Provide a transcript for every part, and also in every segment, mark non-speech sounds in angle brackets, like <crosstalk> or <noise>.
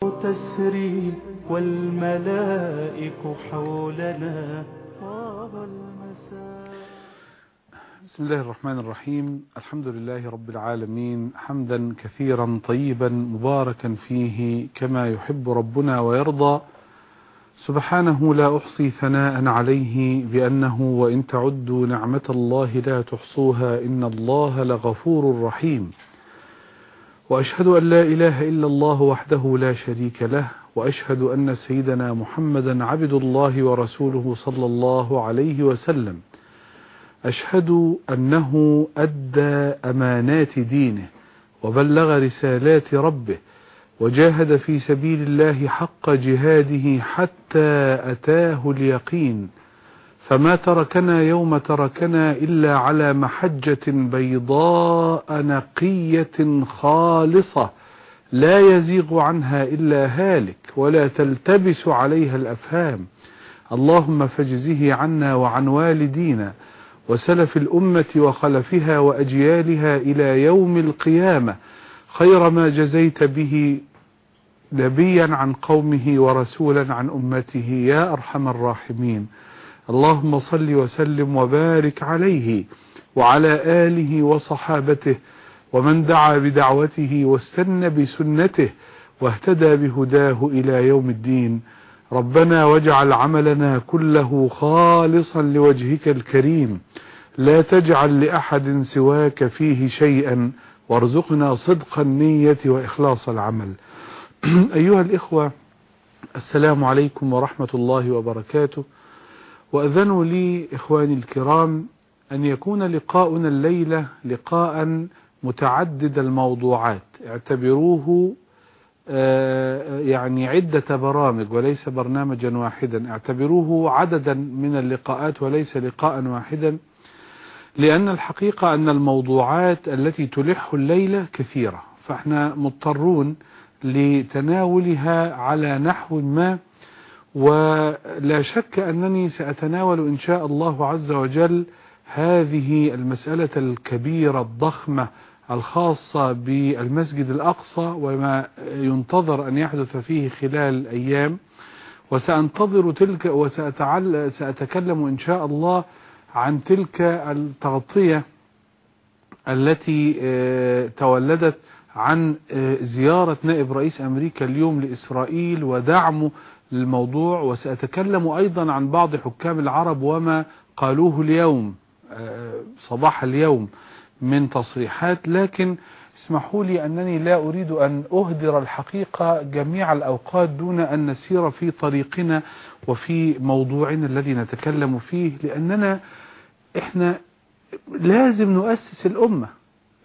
تسري والملائك حولنا. بسم الله الرحمن الرحيم. الحمد لله رب العالمين. حمدا كثيرا طيبا مباركا فيه كما يحب ربنا ويرضى. سبحانه لا أحصي ثناء عليه بأنه وإن تعدوا نعمة الله لا تحصوها إن الله لغفور رحيم. وأشهد أن لا إله إلا الله وحده لا شريك له وأشهد أن سيدنا محمدا عبد الله ورسوله صلى الله عليه وسلم. أشهد أنه أدى أمانات دينه وبلغ رسالات ربه وجاهد في سبيل الله حق جهاده حتى أتاه اليقين. فما تركنا يوم تركنا إلا على محجة بيضاء نقية خالصة لا يزيغ عنها إلا هالك ولا تلتبس عليها الأفهام. اللهم فاجزه عنا وعن والدينا وسلف الأمة وخلفها وأجيالها إلى يوم القيامة. خير ما جزيت به نبيا عن قومه ورسولا عن أمته يا أرحم الراحمين. اللهم صل وسلم وبارك عليه وعلى آله وصحابته ومن دعا بدعوته واستنى بسنته واهتدى بهداه إلى يوم الدين. ربنا واجعل عملنا كله خالصا لوجهك الكريم. لا تجعل لأحد سواك فيه شيئا وارزقنا صدق النية وإخلاص العمل. <clears throat> أيها الإخوة السلام عليكم ورحمة الله وبركاته. وأذنوا لي إخواني الكرام أن يكون لقاؤنا الليلة لقاء متعدد الموضوعات. اعتبروه يعني عدة برامج وليس برنامجا واحدا. اعتبروه عددا من اللقاءات وليس لقاء واحدا لأن الحقيقة أن الموضوعات التي تلح الليلة كثيرة. فإحنا مضطرون لتناولها على نحو ما ولا شك أنني سأتناول إن شاء الله عز وجل هذه المسألة الكبيرة الضخمة الخاصة بالمسجد الأقصى وما ينتظر أن يحدث فيه خلال الأيام وسأنتظر تلك وسأتكلم إن شاء الله عن تلك التغطية التي تولدت عن زيارة نائب رئيس أمريكا اليوم لإسرائيل ودعمه للموضوع وسأتكلم أيضا عن بعض حكام العرب وما قالوه اليوم صباح اليوم من تصريحات لكن اسمحوا لي أنني لا أريد أن أهدر الحقيقة جميع الأوقات دون أن نسير في طريقنا وفي موضوعنا الذي نتكلم فيه لأننا إحنا لازم نؤسس الأمة.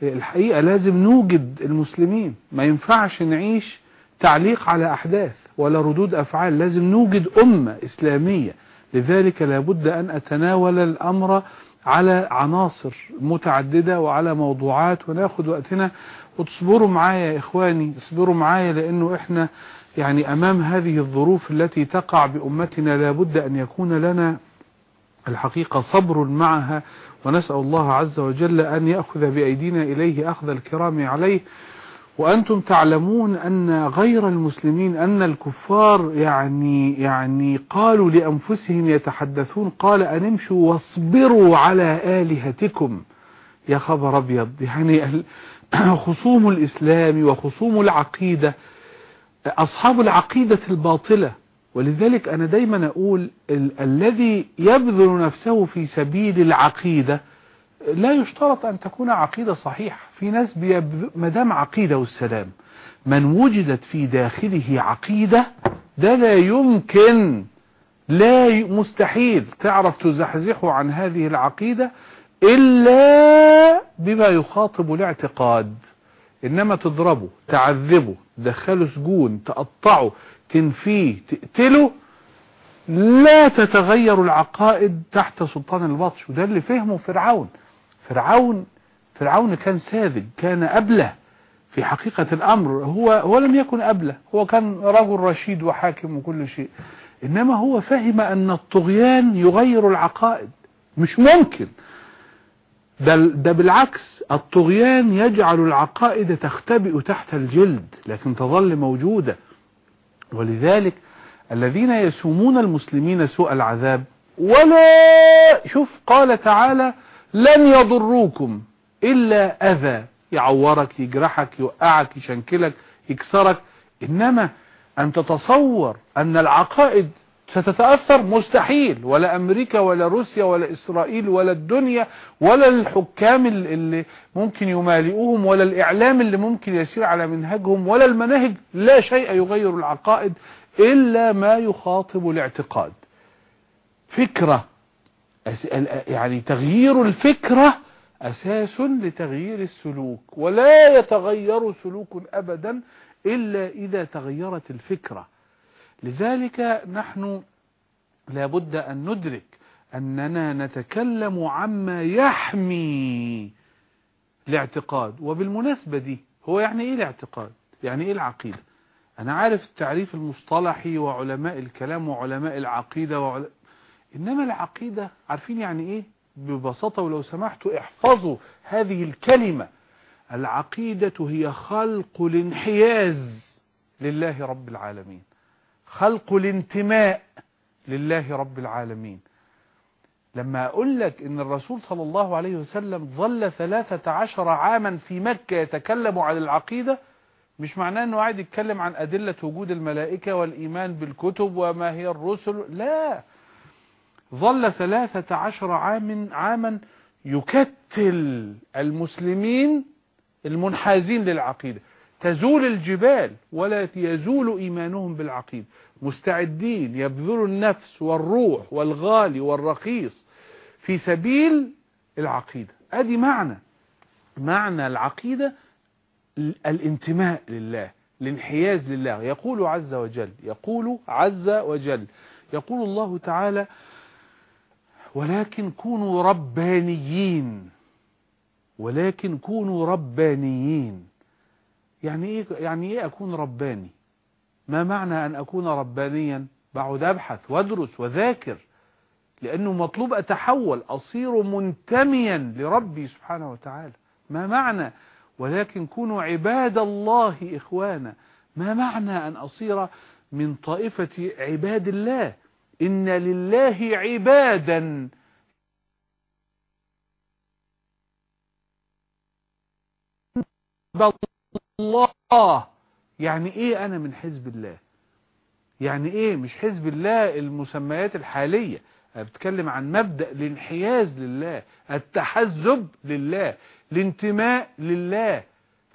الحقيقة لازم نوجد المسلمين. ما ينفعش نعيش تعليق على أحداث. ولا ردود أفعال لازم نوجد أمة إسلامية. لذلك لابد أن أتناول الأمر على عناصر متعددة وعلى موضوعات وناخد وقتنا. وتصبروا معايا يا إخواني اصبروا معايا لأنه إحنا يعني أمام هذه الظروف التي تقع بأمتنا لابد أن يكون لنا الحقيقة صبر معها. ونسأل الله عز وجل أن يأخذ بأيدينا إليه أخذ الكرام عليه. وأنتم تعلمون أن غير المسلمين أن الكفار يعني يعني قالوا لأنفسهم يتحدثون قال أن امشوا واصبروا على آلهتكم. يا خبر أبيض يعني <clears throat> خصوم الإسلام وخصوم العقيدة أصحاب العقيدة الباطلة. ولذلك أنا دايما أقول ال الذي يبذل نفسه في سبيل العقيدة لا يشترط أن تكون عقيدة صحيحة. في ناس مدام عقيدة والسلام من وجدت في داخله عقيدة ده لا يمكن لا مستحيل تعرف تزحزحه عن هذه العقيدة إلا بما يخاطب الاعتقاد. إنما تضربه تعذبه تدخله سجون تقطعه تنفيه تقتله لا تتغير العقائد تحت سلطان البطش. وده اللي فهمه فرعون. فرعون فرعون كان ساذج كان أبله في حقيقة الأمر. هو هو لم يكن أبله هو كان رجل رشيد وحاكم وكل شيء. إنما هو فهم أن الطغيان يغير العقائد. مش ممكن. ده, ده بالعكس الطغيان يجعل العقائد تختبئ تحت الجلد لكن تظل موجودة. ولذلك الذين يسومون المسلمين سوء العذاب. ولا شوف قال تعالى لن يضروكم إلا أذى يعورك يجرحك يوقعك يشنكلك يكسرك. إنما أن تتصور أن العقائد ستتأثر مستحيل ولا أمريكا ولا روسيا ولا إسرائيل ولا الدنيا ولا الحكام اللي ممكن يمالئوهم ولا الإعلام اللي ممكن يسير على منهجهم ولا المناهج. لا شيء يغير العقائد إلا ما يخاطب الاعتقاد. فكرة يعني تغيير الفكرة أساس لتغيير السلوك ولا يتغير سلوك أبدا إلا إذا تغيرت الفكرة. لذلك نحن لابد أن ندرك أننا نتكلم عما يحمي الاعتقاد وبالمناسبة دي هو يعني إيه الاعتقاد؟ يعني إيه العقيدة؟ أنا عارف التعريف المصطلحي وعلماء الكلام وعلماء العقيدة وعل... إنما العقيدة عارفين يعني إيه؟ ببساطة ولو سمحتوا احفظوا هذه الكلمة. العقيدة هي خلق الانحياز لله رب العالمين. خلق الانتماء لله رب العالمين. لما أقول لك إن الرسول صلى الله عليه وسلم ظل ثلاثة عشر عاما في مكة يتكلم عن العقيدة مش معناه أنه قاعد يتكلم عن أدلة وجود الملائكة والإيمان بالكتب وما هي الرسل؟ لا. ظل ثلاثة عشر عام عاما يكتل المسلمين المنحازين للعقيدة. تزول الجبال ولا يزول إيمانهم بالعقيدة. مستعدين يبذلوا النفس والروح والغالي والرخيص في سبيل العقيدة. أدي معنى. معنى العقيدة الانتماء لله الانحياز لله. يقول عز وجل يقول عز وجل يقول الله تعالى ولكن كونوا ربانيين. ولكن كونوا ربانيين. يعني إيه يعني إيه أكون رباني؟ ما معنى أن أكون ربانيا؟ بقعد أبحث وأدرس وذاكر لأنه مطلوب أتحول أصير منتميا لربي سبحانه وتعالى. ما معنى؟ ولكن كونوا عباد الله إخوانا. ما معنى أن أصير من طائفة عباد الله؟ ان لله عبادا. الله. يعني إيه أنا من حزب الله؟ يعني إيه مش حزب الله المسميات الحالية؟ أنا بتكلم عن مبدأ الانحياز لله التحزب لله الانتماء لله.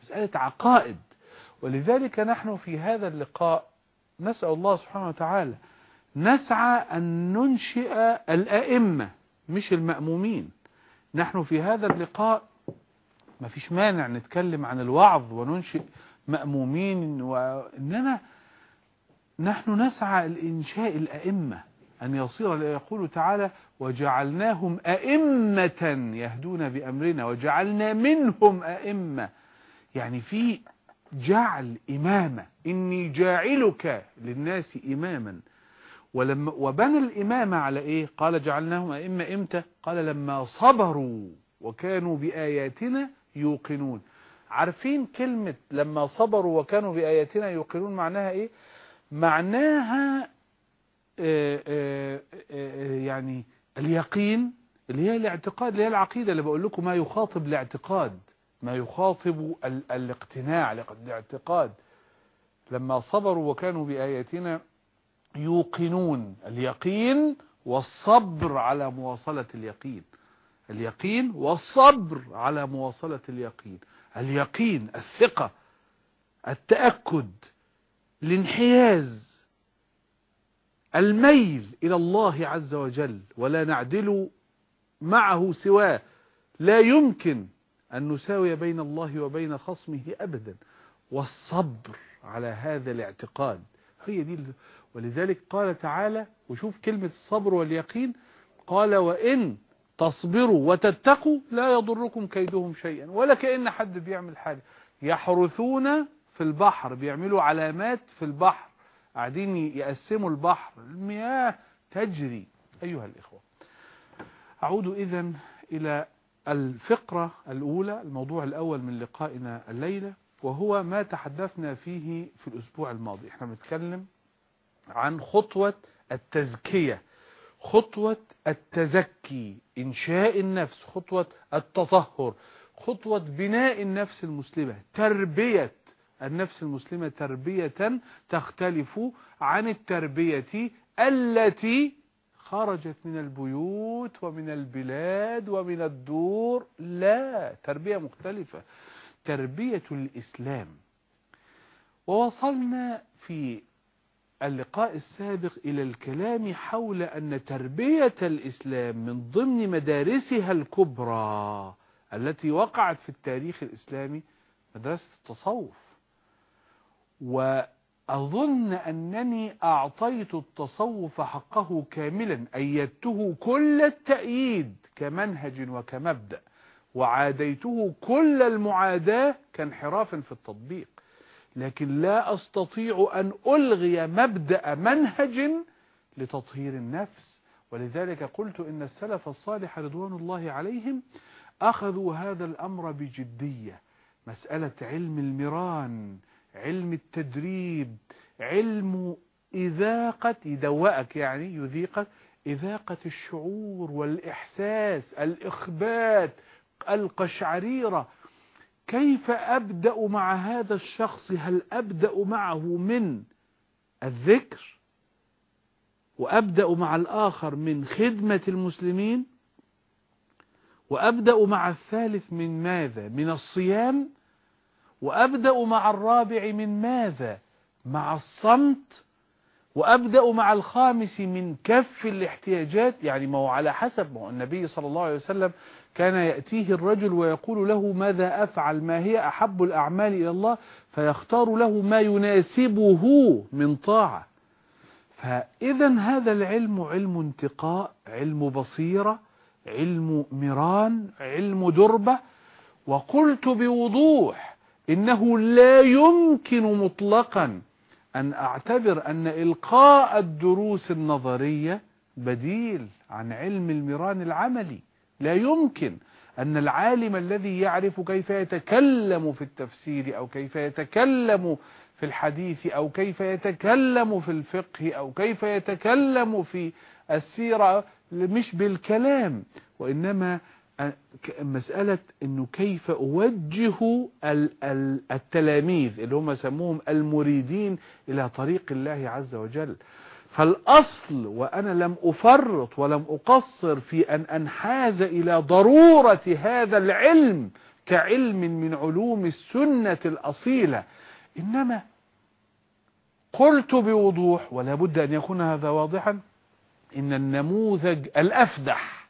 مسألة عقائد. ولذلك نحن في هذا اللقاء نسأل الله سبحانه وتعالى نسعى أن ننشئ الأئمة مش المأمومين. نحن في هذا اللقاء ما فيش مانع نتكلم عن الوعظ وننشئ مأمومين وإنما نحن نسعى لإنشاء الأئمة. أن يصير يقول تعالى وجعلناهم أئمة يهدون بأمرنا وجعلنا منهم أئمة. يعني في جعل إمامة. إني جاعلك للناس إماما. ولما وبنى الإمامة على إيه؟ قال جعلناهم أئمة إمتى؟ قال لما صبروا وكانوا بآياتنا يوقنون. عارفين كلمة لما صبروا وكانوا بآياتنا يوقنون معناها إيه؟ معناها آآ آآ آآ يعني اليقين اللي هي الاعتقاد اللي هي العقيدة اللي بقول لكم ما يخاطب الاعتقاد. ما يخاطب ال الاقتناع الاعتقاد. لما صبروا وكانوا بآياتنا يوقنون اليقين والصبر على مواصلة اليقين. اليقين والصبر على مواصلة اليقين. اليقين الثقة التأكد الانحياز الميل إلى الله عز وجل ولا نعدل معه سواه. لا يمكن أن نساوي بين الله وبين خصمه أبدا. والصبر على هذا الاعتقاد. هي دي ولذلك قال تعالى وشوف كلمة الصبر واليقين قال وإن تصبروا وتتقوا لا يضركم كيدهم شيئا ولا كأن حد بيعمل حاجة. يحرثون في البحر بيعملوا علامات في البحر قاعدين يقسموا البحر. المياه تجري أيها الإخوة. أعود إذن إلى الفقرة الأولى الموضوع الأول من لقائنا الليلة وهو ما تحدثنا فيه في الأسبوع الماضي. إحنا بنتكلم عن خطوة التزكية خطوة التزكي إنشاء النفس خطوة التطهر خطوة بناء النفس المسلمة. تربية النفس المسلمة تربية تختلف عن التربية التي خرجت من البيوت ومن البلاد ومن الدور. لا تربية مختلفة. تربية الإسلام. ووصلنا في اللقاء السابق إلى الكلام حول أن تربية الإسلام من ضمن مدارسها الكبرى التي وقعت في التاريخ الإسلامي مدرسة التصوف. وأظن أنني أعطيت التصوف حقه كاملا أيدته كل التأييد كمنهج وكمبدأ وعاديته كل المعاداة كانحراف في التطبيق. لكن لا أستطيع أن ألغي مبدأ منهج لتطهير النفس. ولذلك قلت إن السلف الصالح رضوان الله عليهم أخذوا هذا الأمر بجدية. مسألة علم المران علم التدريب علم إذاقة يدوأك يعني يذيقك إذاقة الشعور والإحساس الإخبات القشعريرة. كيف أبدأ مع هذا الشخص؟ هل أبدأ معه من الذكر وأبدأ مع الآخر من خدمة المسلمين؟ وأبدأ مع الثالث من ماذا؟ من الصيام؟ وأبدأ مع الرابع من ماذا؟ مع الصمت؟ وأبدأ مع الخامس من كف الاحتياجات؟ يعني ما هو على حسب ما هو النبي صلى الله عليه وسلم كان يأتيه الرجل ويقول له ماذا أفعل؟ ما هي أحب الأعمال إلى الله؟ فيختار له ما يناسبه من طاعة. فإذا هذا العلم علم انتقاء علم بصيرة علم مران علم دربة. وقلت بوضوح إنه لا يمكن مطلقا أن أعتبر أن إلقاء الدروس النظرية بديل عن علم المران العملي. لا يمكن أن العالم الذي يعرف كيف يتكلم في التفسير أو كيف يتكلم في الحديث أو كيف يتكلم في الفقه أو كيف يتكلم في السيرة مش بالكلام وإنما مسألة أنه كيف أوجه التلاميذ اللي هم سموهم المريدين إلى طريق الله عز وجل. فالأصل وأنا لم أفرط ولم أقصر في أن أنحاز إلى ضرورة هذا العلم كعلم من علوم السنة الأصيلة. إنما قلت بوضوح ولا بد أن يكون هذا واضحا إن النموذج الأفدح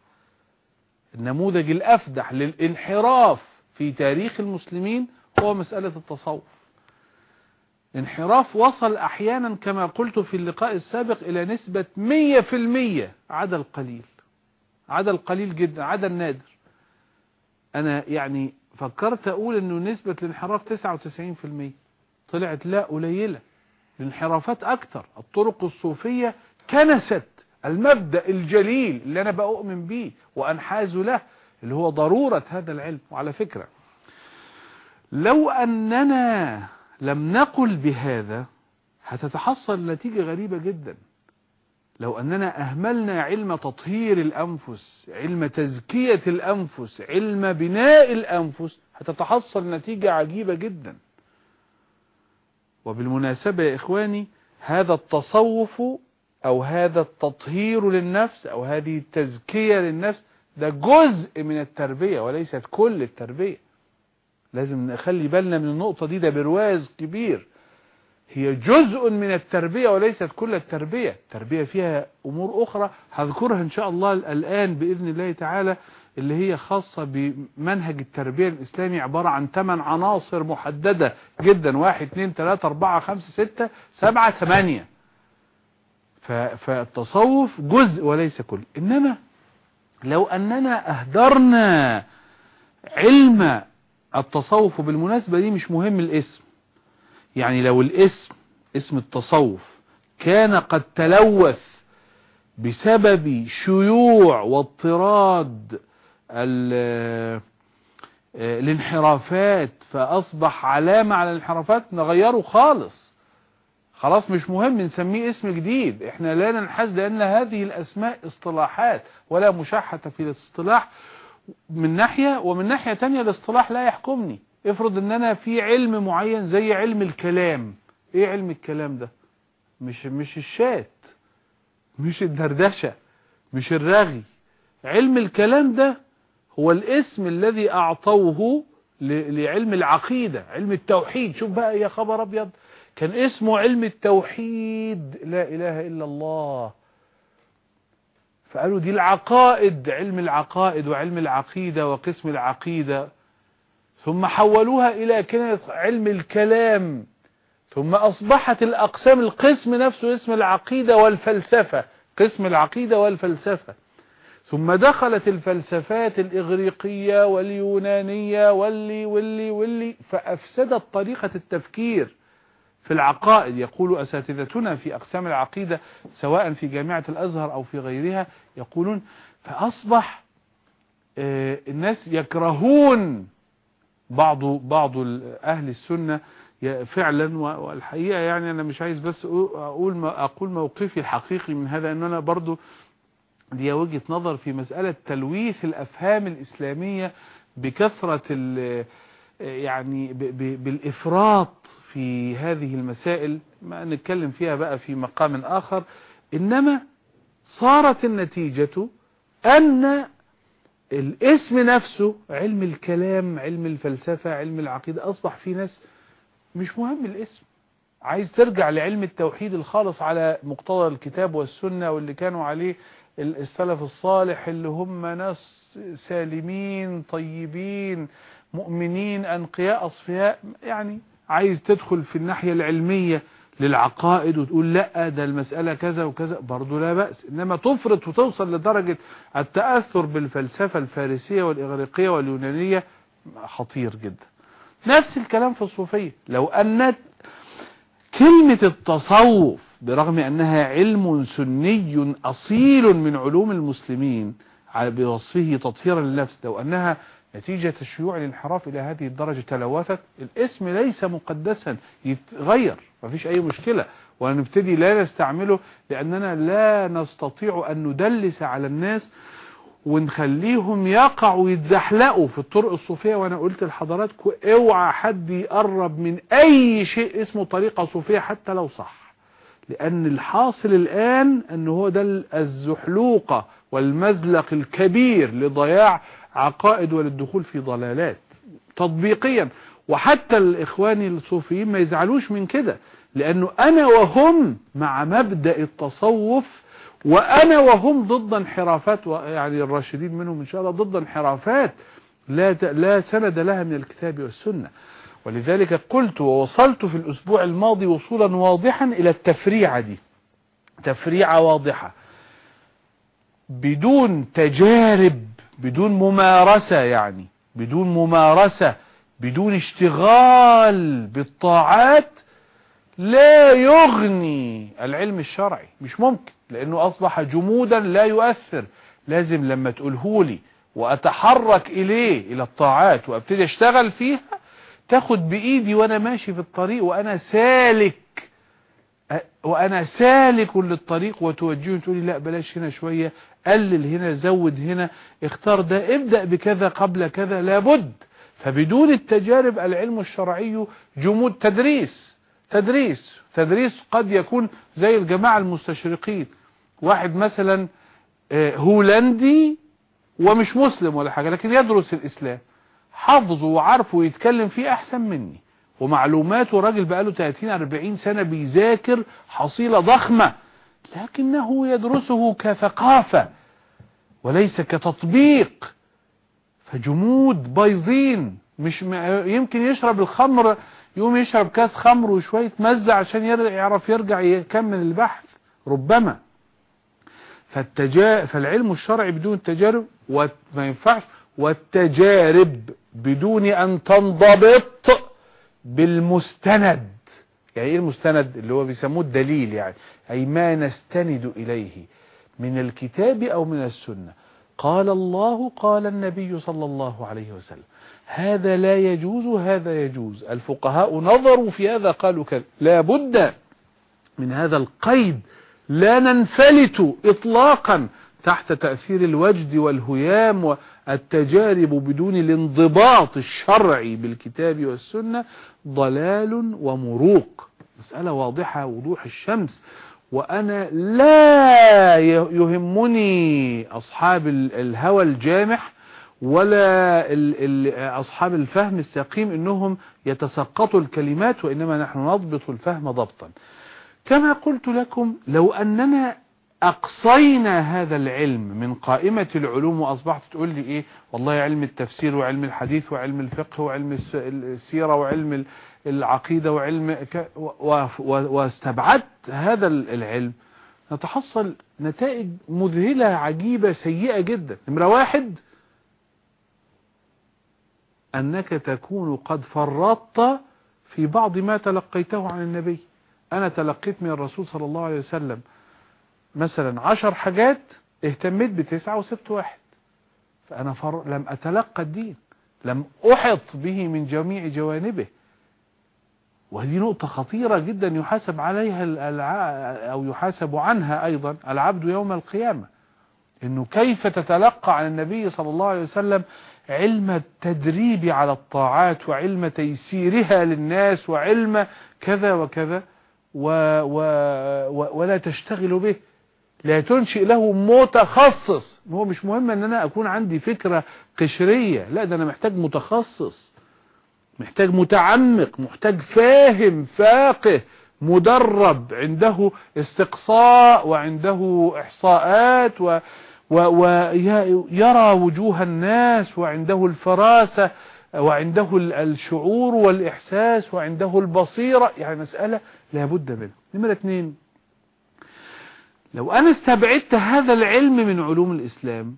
النموذج الأفدح للانحراف في تاريخ المسلمين هو مسألة التصوف. انحراف وصل أحيانا كما قلت في اللقاء السابق إلى نسبة مية في المية. عدا القليل. عدا القليل جدا. عدا النادر. أنا يعني فكرت أقول إنه نسبة الانحراف تسعة وتسعين في المية. طلعت لا قليلة. الانحرافات أكتر الطرق الصوفية كنست. المبدأ الجليل اللي أنا بأؤمن به وأنحاز له اللي هو ضرورة هذا العلم. وعلى فكرة لو أننا لم نقل بهذا هتتحصل نتيجة غريبة جدا. لو أننا أهملنا علم تطهير الأنفس علم تزكية الأنفس علم بناء الأنفس هتتحصل نتيجة عجيبة جدا. وبالمناسبة يا إخواني هذا التصوف أو هذا التطهير للنفس أو هذه التزكية للنفس ده جزء من التربية وليست كل التربية. لازم نخلي بالنا من النقطة دي ده برواز كبير. هي جزء من التربية وليست كل التربية. التربية فيها أمور أخرى هذكرها إن شاء الله الآن بإذن الله تعالى اللي هي خاصة بمنهج التربية الإسلامي عبارة عن ثمان عناصر محددة جدا. واحد اثنين ثلاثة أربعة خمسة ستة سبعة ثمانية. فالتصوف جزء وليس كل. إنما لو أننا أهدرنا علم التصوف بالمناسبة دي مش مهم الاسم. يعني لو الاسم اسم التصوف كان قد تلوث بسبب شيوع واضطراد الانحرافات فأصبح علامة على الانحرافات نغيره خالص. خلاص مش مهم نسميه اسم جديد. إحنا لا ننحاز لأن هذه الأسماء اصطلاحات ولا مشاحة في الاصطلاح. من ناحية ومن ناحية تانية الاصطلاح لا يحكمني. افرض إن أنا في علم معين زي علم الكلام. إيه علم الكلام ده؟ مش مش الشات. مش الدردشة. مش الرغي. علم الكلام ده هو الاسم الذي أعطوه لعلم العقيدة علم التوحيد. شوف بقى يا خبر أبيض. كان اسمه علم التوحيد. لا إله إلا الله. فقالوا دي العقائد علم العقائد وعلم العقيدة وقسم العقيدة. ثم حولوها إلى علم الكلام. ثم أصبحت الأقسام القسم نفسه اسم العقيدة والفلسفة قسم العقيدة والفلسفة. ثم دخلت الفلسفات الإغريقية واليونانية واللي واللي واللي فأفسدت طريقة التفكير. في العقائد. يقول أساتذتنا في أقسام العقيدة سواء في جامعة الأزهر أو في غيرها يقولون فأصبح الناس يكرهون بعض بعض أهل السنة. فعلا والحقيقة يعني أنا مش عايز بس أقول أقول موقفي الحقيقي من هذا أن أنا برضو دي وجهة نظر في مسألة تلويث الأفهام الإسلامية بكثرة يعني بالإفراط في هذه المسائل ما نتكلم فيها بقى في مقام آخر إنما صارت النتيجة أن الاسم نفسه علم الكلام علم الفلسفة علم العقيدة أصبح في ناس مش مهم الاسم. عايز ترجع لعلم التوحيد الخالص على مقتضى الكتاب والسنة واللي كانوا عليه السلف الصالح اللي هم ناس سالمين طيبين مؤمنين أنقياء أصفياء يعني عايز تدخل في الناحية العلمية للعقائد وتقول لا ده المسألة كذا وكذا برضو لا بأس. إنما تفرط وتوصل لدرجة التأثر بالفلسفة الفارسية والإغريقية واليونانية خطير جدا. نفس الكلام في الصوفية. لو أن كلمة التصوف برغم أنها علم سني أصيل من علوم المسلمين بوصفه تطهيرا للنفس لو أنها نتيجة الشيوع الانحراف إلى هذه الدرجة. تلوثت. الاسم ليس مقدسا. يتغير. مفيش أي مشكلة. ونبتدي لا نستعمله لأننا لا نستطيع أن ندلس على الناس ونخليهم يقعوا يتزحلقوا في الطرق الصوفية. وأنا قلت لحضراتكم اوعى حد يقرب من أي شيء اسمه طريقة صوفية حتى لو صح. لأن الحاصل الآن أن هو ده الزحلوقة والمزلق الكبير لضياع عقائد وللدخول في ضلالات تطبيقيا. وحتى الإخواني الصوفيين ما يزعلوش من كده لأنه أنا وهم مع مبدأ التصوف وأنا وهم ضد انحرافات يعني الراشدين منهم إن شاء الله ضد انحرافات لا لا سند لها من الكتاب والسنة. ولذلك قلت ووصلت في الأسبوع الماضي وصولا واضحا إلى التفريعة دي. تفريعة واضحة. بدون تجارب بدون ممارسة يعني بدون ممارسة بدون اشتغال بالطاعات لا يغني العلم الشرعي. مش ممكن لأنه أصبح جمودا لا يؤثر. لازم لما تقولهولي وأتحرك إليه إلى الطاعات وأبتدي أشتغل فيها تاخد بإيدي وأنا ماشي في الطريق وأنا سالك. وأنا سالك للطريق وتوجهني تقولي لا بلاش هنا شوية. قلل هنا زود هنا اختار ده ابدأ بكذا قبل كذا لابد. فبدون التجارب العلم الشرعي جمود. تدريس تدريس تدريس قد يكون زي الجماعة المستشرقين. واحد مثلا هولندي ومش مسلم ولا حاجة لكن يدرس الإسلام. حافظه وعارفه ويتكلم فيه أحسن مني. ومعلوماته راجل بقاله 30-40 سنة بيذاكر حصيلة ضخمة. لكنه يدرسه كثقافة وليس كتطبيق. فجمود بايظين مش يمكن يشرب الخمر يوم يشرب كاس خمر وشوية مزة عشان يعرف يرجع يكمل البحث. ربما. فالتجا... فالعلم الشرعي بدون تجارب وما ينفعش. والتجارب بدون أن تنضبط بالمستند. يعني إيه المستند اللي هو بيسموه الدليل يعني؟ أي ما نستند إليه من الكتاب أو من السنة. قال الله قال النبي صلى الله عليه وسلم. هذا لا يجوز هذا يجوز. الفقهاء نظروا في هذا قالوا كذا. لا بد من هذا القيد. لا ننفلت إطلاقا تحت تأثير الوجد والهيام والتجارب بدون الانضباط الشرعي بالكتاب والسنة ضلال ومروق. مسألة واضحة وضوح الشمس. وأنا لا يهمني أصحاب الهوى الجامح ولا أصحاب الفهم السقيم إنهم يتسقطوا الكلمات وإنما نحن نضبط الفهم ضبطا. كما قلت لكم لو أننا أقصينا هذا العلم من قائمة العلوم وأصبحت تقول لي إيه؟ والله علم التفسير وعلم الحديث وعلم الفقه وعلم السيرة وعلم العقيدة وعلم واستبعدت هذا العلم. نتحصل نتائج مذهلة عجيبة سيئة جدا. نمرة واحد أنك تكون قد فرطت في بعض ما تلقيته عن النبي. أنا تلقيت من الرسول صلى الله عليه وسلم مثلا عشر حاجات اهتميت بتسعة وسبت واحد. فأنا فر... لم أتلقى الدين لم أحط به من جميع جوانبه. وهذه نقطة خطيرة جدا يحاسب عليها الع... أو يحاسب عنها أيضا العبد يوم القيامة. إنه كيف تتلقى عن النبي صلى الله عليه وسلم علم التدريب على الطاعات وعلم تيسيرها للناس وعلم كذا وكذا و و و ولا تشتغل به. لا تنشئ له متخصص. هو مش مهم إن أنا أكون عندي فكرة قشرية. لا ده أنا محتاج متخصص. محتاج متعمق محتاج فاهم فاقه مدرب عنده استقصاء وعنده إحصاءات و ويرى وجوه الناس وعنده الفراسة وعنده الشعور والإحساس وعنده البصيرة. يعني مسألة لابد منها. نمرة اثنين. لو أنا استبعدت هذا العلم من علوم الإسلام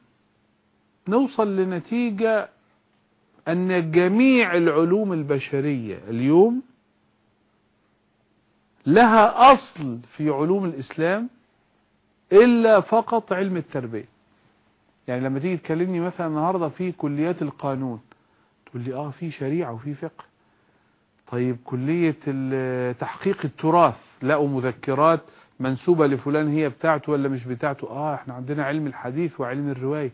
نوصل لنتيجة أن جميع العلوم البشرية اليوم لها أصل في علوم الإسلام إلا فقط علم التربية. يعني لما تيجي تكلمني مثلا النهاردة في كليات القانون تقول لي آه في شريعة وفي فقه. طيب كلية تحقيق التراث لقوا مذكرات منسوبة لفلان هي بتاعته ولا مش بتاعته؟ آه إحنا عندنا علم الحديث وعلم الرواية.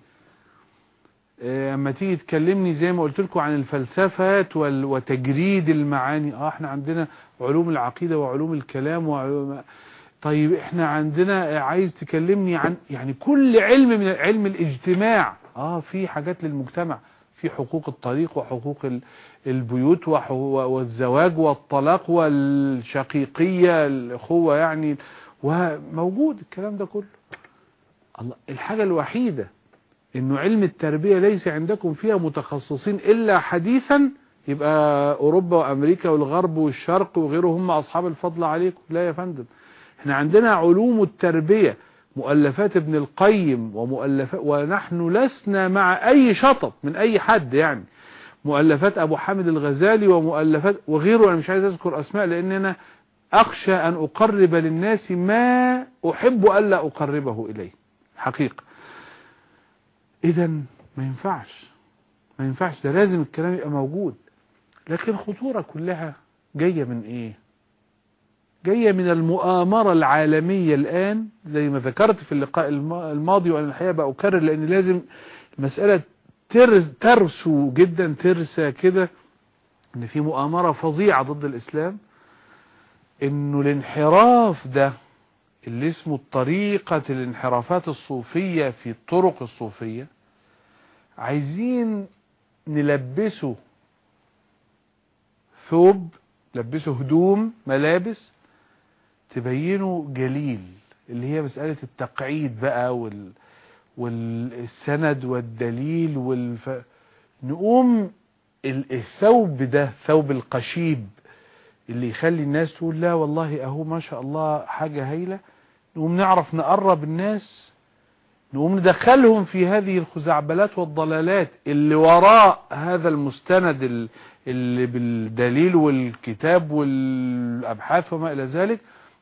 أما تيجي تكلمني زي ما قلت لكم عن الفلسفات وتجريد المعاني آه إحنا عندنا علوم العقيدة وعلوم الكلام وعلوم طيب إحنا عندنا عايز تكلمني عن يعني كل علم من علم الاجتماع. آه في حاجات للمجتمع في حقوق الطريق وحقوق البيوت والزواج والطلاق والشقيقية الأخوة يعني وموجود الكلام ده كله. الله الحاجة الوحيدة إنه علم التربية ليس عندكم فيها متخصصين إلا حديثا يبقى أوروبا وأمريكا والغرب والشرق وغيره هم أصحاب الفضل عليكم. لا يا فندم. إحنا عندنا علوم التربية مؤلفات ابن القيم ومؤلفات ونحن لسنا مع أي شطط من أي حد يعني. مؤلفات أبو حامد الغزالي ومؤلفات وغيره أنا مش عايز أذكر أسماء لأن أنا أخشى أن أقرب للناس ما أحب الا أقربه إليه. حقيقة. اذا ما ينفعش. ما ينفعش. ده لازم الكلام يبقى موجود. لكن الخطورة كلها جاية من إيه؟ جاية من المؤامرة العالمية الآن. زي ما ذكرت في اللقاء الماضي وأنا الحقيقة بقى أكرر لأن لازم المسألة ترسو جدا ترسى كده إن في مؤامرة فظيعة ضد الإسلام. انه الانحراف ده اللي اسمه طريقة الانحرافات الصوفية في الطرق الصوفية عايزين نلبسه ثوب لبسه هدوم ملابس تبينه جليل اللي هي مسألة التقعيد بقى وال والسند والدليل والف... نقوم الثوب ده ثوب القشيب اللي يخلي الناس تقول لا والله أهو ما شاء الله حاجة هايلة نقوم نعرف نقرب الناس نقوم ندخلهم في هذه الخزعبلات والضلالات اللي وراء هذا المستند اللي بالدليل والكتاب والأبحاث وما إلى ذلك.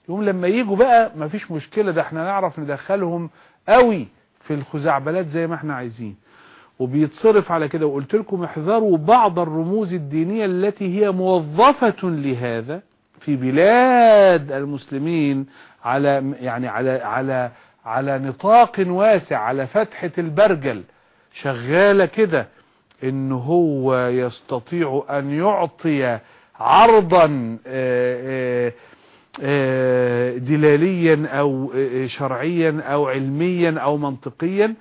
يقوم لما يجوا بقى ما فيش مشكلة ده إحنا نعرف ندخلهم قوي في الخزعبلات زي ما إحنا عايزين. وبيتصرف على كده. وقلت لكم احذروا بعض الرموز الدينية التي هي موظفة لهذا في بلاد المسلمين على يعني على على على نطاق واسع على فتحة البرجل. شغالة كده إن هو يستطيع أن يعطي عرضا آه، آه، آه، دلاليا أو شرعيا أو علميا أو منطقيا.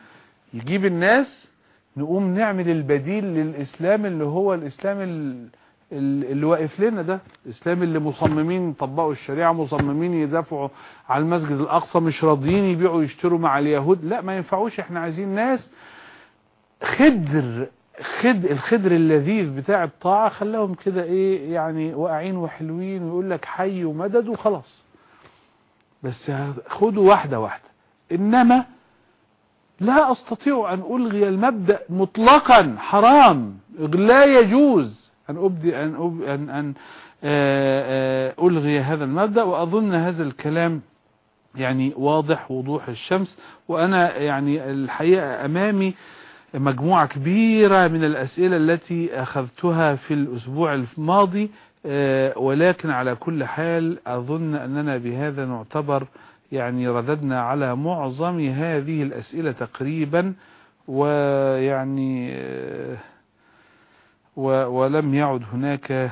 يجيب الناس نقوم نعمل البديل للإسلام اللي هو الإسلام اللي واقف لنا ده. الإسلام اللي مصممين يطبقوا الشريعة مصممين يدافعوا على المسجد الأقصى مش راضيين يبيعوا يشتروا مع اليهود. لا ما ينفعوش. إحنا عايزين ناس خدر خد الخدر اللذيذ بتاع الطاعة خلاهم كده إيه يعني واقعين وحلوين ويقول لك حي ومدد وخلاص. بس خدوا واحدة واحدة. إنما لا أستطيع أن ألغي المبدأ مطلقا حرام لا يجوز أن أبدي أن أب أن, أن ألغي هذا المبدأ وأظن هذا الكلام يعني واضح وضوح الشمس وأنا يعني الحقيقة أمامي مجموعة كبيرة من الأسئلة التي أخذتها في الأسبوع الماضي ولكن على كل حال أظن أننا بهذا نعتبر يعني رددنا على معظم هذه الأسئلة تقريبا ويعني ولم يعد هناك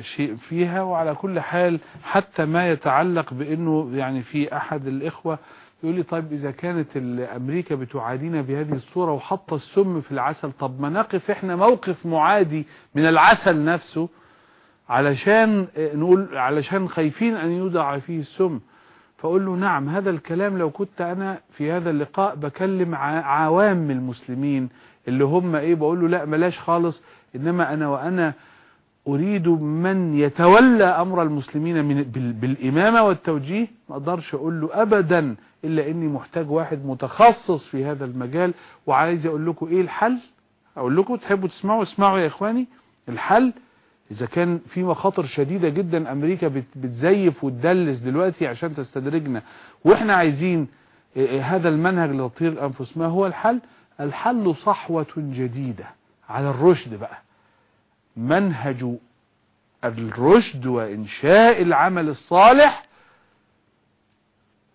شيء فيها. وعلى كل حال حتى ما يتعلق بأنه يعني في أحد الإخوة يقول لي طيب إذا كانت أمريكا بتعادينا بهذه الصورة وحط السم في العسل طب ما نقف إحنا موقف معادي من العسل نفسه علشان نقول علشان خايفين أن يوضع فيه السم. فأقول له نعم هذا الكلام لو كنت أنا في هذا اللقاء بكلم عوام المسلمين اللي هم إيه بقول له لا ملاش خالص إنما أنا وأنا أريد من يتولى أمر المسلمين من بالإمامة والتوجيه ما أقدرش أقول له أبدا إلا إني محتاج واحد متخصص في هذا المجال وعايز أقول لكم إيه الحل؟ أقول لكم تحبوا تسمعوا اسمعوا يا إخواني الحل إذا كان في مخاطر شديدة جدا أمريكا بتزيف وتدلس دلوقتي عشان تستدرجنا وإحنا عايزين هذا المنهج لتطهير الأنفس ما هو الحل؟ الحل صحوة جديدة على الرشد بقى. منهج الرشد وإنشاء العمل الصالح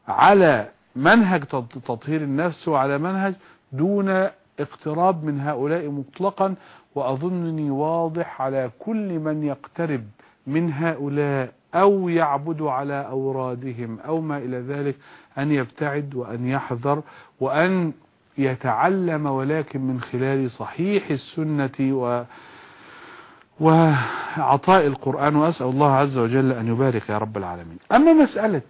على منهج تطهير النفس وعلى منهج دون اقتراب من هؤلاء مطلقا وأظنني واضح على كل من يقترب من هؤلاء أو يعبد على أورادهم أو ما إلى ذلك أن يبتعد وأن يحذر وأن يتعلم ولكن من خلال صحيح السنة و وعطاء القرآن. وأسأل الله عز وجل أن يبارك يا رب العالمين. أما مسألة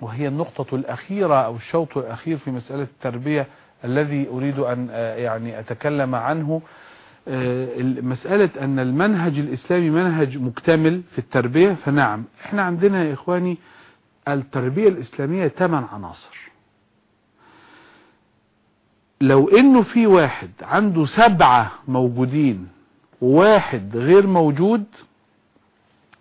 وهي النقطة الأخيرة أو الشوط الأخير في مسألة التربية الذي أريد أن يعني أتكلم عنه مسألة أن المنهج الإسلامي منهج مكتمل في التربية فنعم. إحنا عندنا يا إخواني التربية الإسلامية ثمان عناصر. لو إنه في واحد عنده سبعة موجودين وواحد غير موجود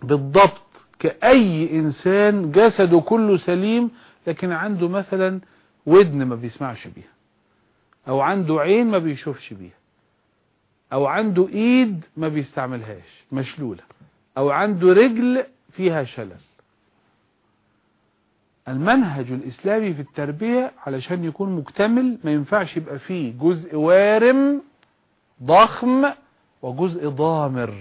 بالضبط كأي إنسان جسده كله سليم لكن عنده مثلا ودن ما بيسمعش بيها. أو عنده عين ما بيشوفش بيها. أو عنده إيد ما بيستعملهاش مشلولة. أو عنده رجل فيها شلل. المنهج الإسلامي في التربية علشان يكون مكتمل ما ينفعش يبقى فيه جزء وارم ضخم وجزء ضامر.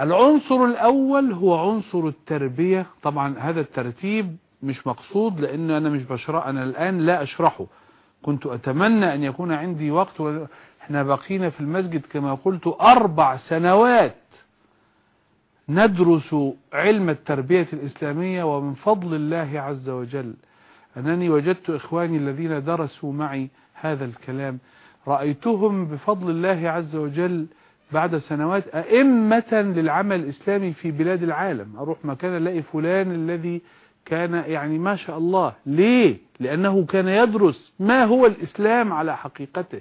العنصر الأول هو عنصر التربية. طبعا هذا الترتيب مش مقصود لأن أنا مش بشرح أنا الآن لا أشرحه. كنت أتمنى أن يكون عندي وقت إحنا بقينا في المسجد كما قلت أربع سنوات ندرس علم التربية الإسلامية ومن فضل الله عز وجل. أنني وجدت إخواني الذين درسوا معي هذا الكلام. رأيتهم بفضل الله عز وجل بعد سنوات أئمة للعمل الإسلامي في بلاد العالم. أروح مكان ألاقي فلان الذي كان يعني ما شاء الله. ليه؟ لأنه كان يدرس ما هو الإسلام على حقيقته.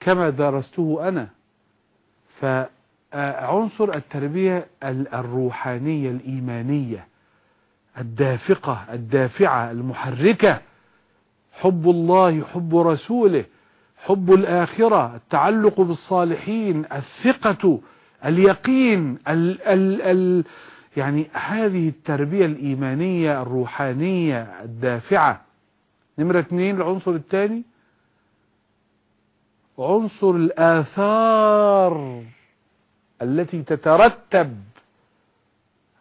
كما درسته أنا. فعنصر التربية الروحانية الإيمانية الدافقة الدافعة المحركة. حب الله حب رسوله. حب الآخرة التعلق بالصالحين الثقة اليقين ال ال ال يعني هذه التربية الإيمانية الروحانية الدافعة. نمرة اثنين العنصر الثاني؟ عنصر الآثار التي تترتب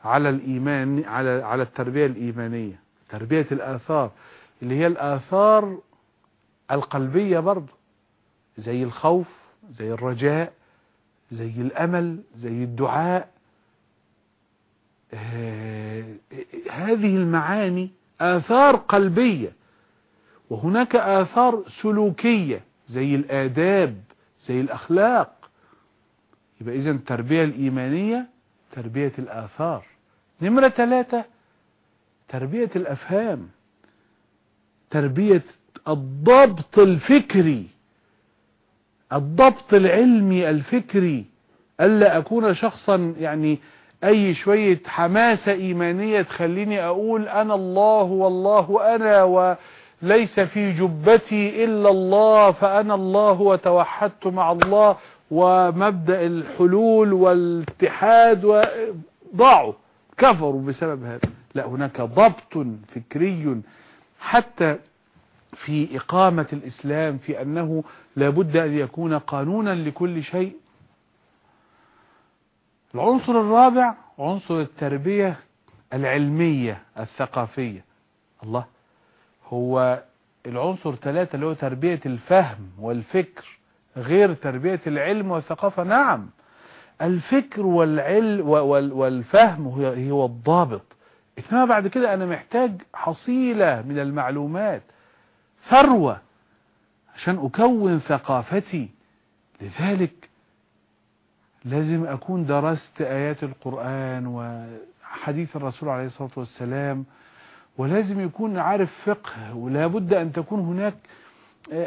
على الإيمان على على التربية الإيمانية. تربية الآثار اللي هي الآثار القلبية برضه زي الخوف زي الرجاء زي الأمل زي الدعاء. هذه المعاني آثار قلبية وهناك آثار سلوكية زي الآداب زي الأخلاق. يبقى إذا التربية الإيمانية تربية الآثار. نمرة ثلاثة تربية الأفهام تربية الضبط الفكري الضبط العلمي الفكري ألا أكون شخصا يعني أي شوية حماسة إيمانية تخليني أقول أنا الله والله أنا وليس في جبتي إلا الله فأنا الله وتوحدت مع الله ومبدأ الحلول والاتحاد وضاعوا كفروا بسبب هذا. لا هناك ضبط فكري حتى في إقامة الإسلام في أنه لابد أن يكون قانونا لكل شيء العنصر الرابع عنصر التربية العلمية الثقافية. الله هو العنصر ثلاثة اللي هو تربية الفهم والفكر غير تربية العلم والثقافة. نعم الفكر والعلم والفهم هو الضابط. إنما بعد كده أنا محتاج حصيلة من المعلومات ثروة عشان أكون ثقافتي. لذلك لازم أكون درست آيات القرآن وحديث الرسول عليه الصلاة والسلام ولازم يكون عارف فقه ولا بد أن تكون هناك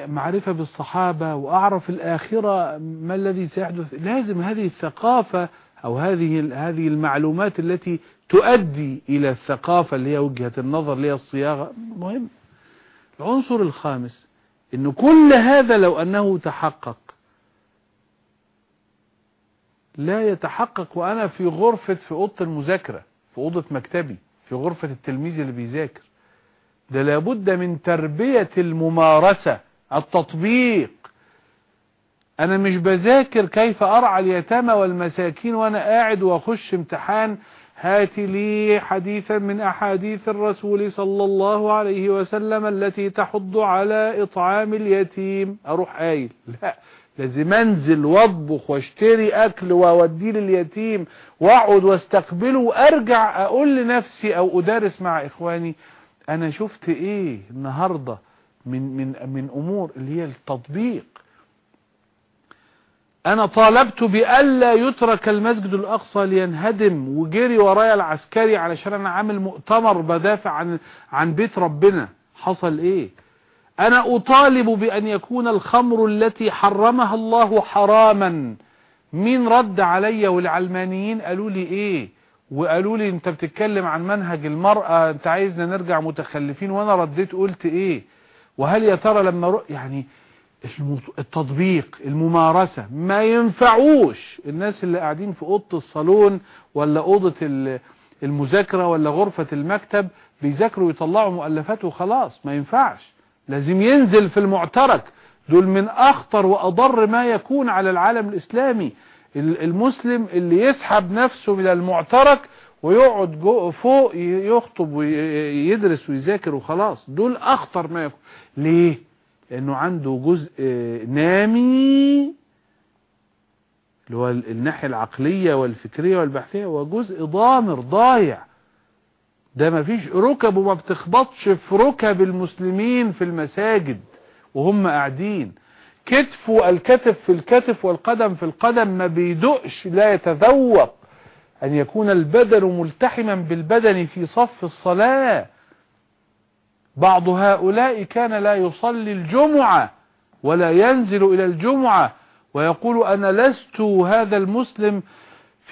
معرفة بالصحابة وأعرف الآخرة ما الذي سيحدث. لازم هذه الثقافة أو هذه هذه المعلومات التي تؤدي إلى الثقافة اللي هي وجهة النظر اللي هي الصياغة. مهم. العنصر الخامس إن كل هذا لو أنه تحقق لا يتحقق وأنا في غرفة في أوضة المذاكرة في أوضة مكتبي في غرفة التلميذ اللي بيذاكر. ده لابد من تربية الممارسة التطبيق. أنا مش بذاكر كيف أرعى اليتامى والمساكين وأنا قاعد وأخش امتحان. هات لي حديثا من أحاديث الرسول صلى الله عليه وسلم التي تحض على إطعام اليتيم. أروح قايل. لا. لازم انزل واطبخ واشتري اكل واوديه لليتيم واقعد واستقبله وارجع أقول لنفسي أو ادرس مع اخواني أنا شفت إيه النهارده من من من امور اللي هي التطبيق. أنا طالبت بألا يترك المسجد الاقصى لينهدم وجري ورايا العسكري علشان أنا عامل مؤتمر بدافع عن عن بيت ربنا. حصل إيه؟ أنا أطالب بأن يكون الخمر التي حرمها الله حراما. مين رد عليا والعلمانيين؟ قالوا لي إيه؟ وقالوا لي أنت بتتكلم عن منهج المرأة أنت عايزنا نرجع متخلفين؟ وأنا رديت قلت إيه؟ وهل يا ترى لما رؤ يعني التطبيق الممارسة ما ينفعوش الناس اللي قاعدين في أوضة الصالون ولا أوضة المذاكرة ولا غرفة المكتب بيذاكروا ويطلعوا مؤلفات وخلاص ما ينفعش. لازم ينزل في المعترك. دول من أخطر وأضر ما يكون على العالم الإسلامي. المسلم اللي يسحب نفسه من المعترك ويقعد فوق يخطب ويدرس ويذاكر وخلاص. دول أخطر ما يكون. ليه؟ لأنه عنده جزء نامي اللي هو الناحية العقلية والفكرية والبحثية وجزء ضامر ضايع. ده ما فيش ركب وما بتخبطش في ركب المسلمين في المساجد وهم قاعدين. كتف والكتف في الكتف والقدم في القدم ما بيدقش لا يتذوق. أن يكون البدن ملتحما بالبدن في صف الصلاة. بعض هؤلاء كان لا يصلي الجمعة ولا ينزل إلى الجمعة ويقول أنا لست هذا المسلم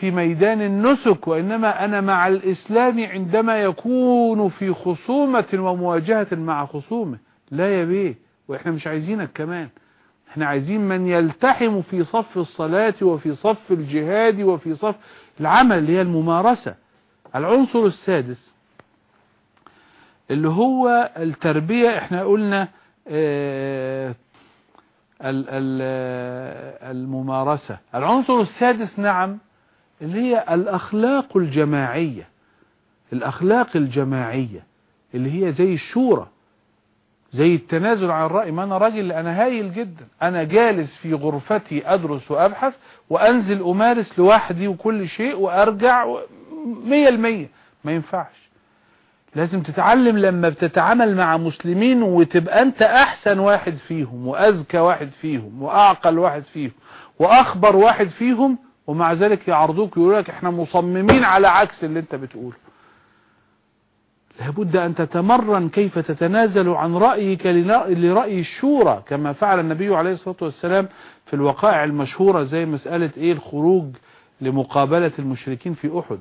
في ميدان النسك وإنما أنا مع الإسلام عندما يكون في خصومة ومواجهة مع خصومه. لا يا بيه وإحنا مش عايزينك كمان. إحنا عايزين من يلتحم في صف الصلاة وفي صف الجهاد وفي صف العمل هي الممارسة. العنصر السادس اللي هو التربية. إحنا قلنا آه الممارسة. العنصر السادس نعم اللي هي الأخلاق الجماعية الأخلاق الجماعية اللي هي زي الشورى زي التنازل عن الرأي. ما أنا راجل أنا هايل جدا. أنا جالس في غرفتي أدرس وأبحث وأنزل أمارس لوحدي وكل شيء وأرجع مية المية. ما ينفعش. لازم تتعلم لما بتتعامل مع مسلمين وتبقى أنت أحسن واحد فيهم وأذكى واحد فيهم وأعقل واحد فيهم وأخبر واحد فيهم ومع ذلك يعرضوك يقول لك إحنا مصممين على عكس اللي أنت بتقوله. لابد أن تتمرن كيف تتنازل عن رأيك لرأي الشورى كما فعل النبي عليه الصلاة والسلام في الوقائع المشهورة زي مسألة إيه الخروج لمقابلة المشركين في أحد.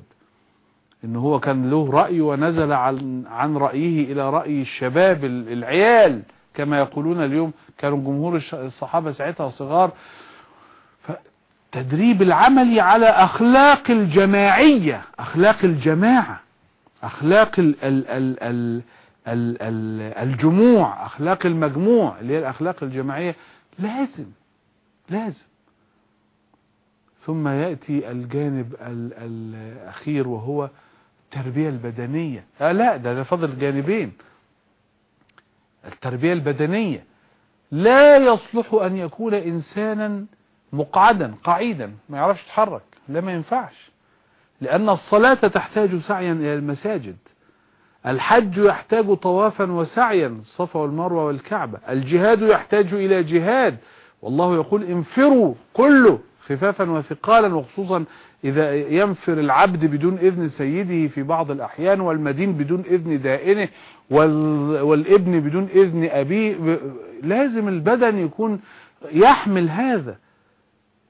إن هو كان له رأي ونزل عن, عن رأيه إلى رأي الشباب العيال كما يقولون اليوم كانوا جمهور الصحابة ساعتها صغار تدريب العملي على أخلاق الجماعية أخلاق الجماعة أخلاق ال ال ال ال ال ال الجموع أخلاق المجموع اللي هي الأخلاق الجماعية. لازم لازم. ثم يأتي الجانب ال الأخير وهو التربية البدنية. آه لا ده ده فضل جانبين التربية البدنية. لا يصلح أن يكون إنسانا مقعدا قعيدا ما يعرفش يتحرك لا ما ينفعش. لأن الصلاة تحتاج سعيا إلى المساجد. الحج يحتاج طوافا وسعيا الصفا والمروة والكعبة. الجهاد يحتاج إلى جهاد. والله يقول انفروا كله خفافا وثقالا وخصوصا إذا ينفر العبد بدون إذن سيده في بعض الأحيان والمدين بدون إذن دائنه والابن بدون إذن أبيه. لازم البدن يكون يحمل هذا.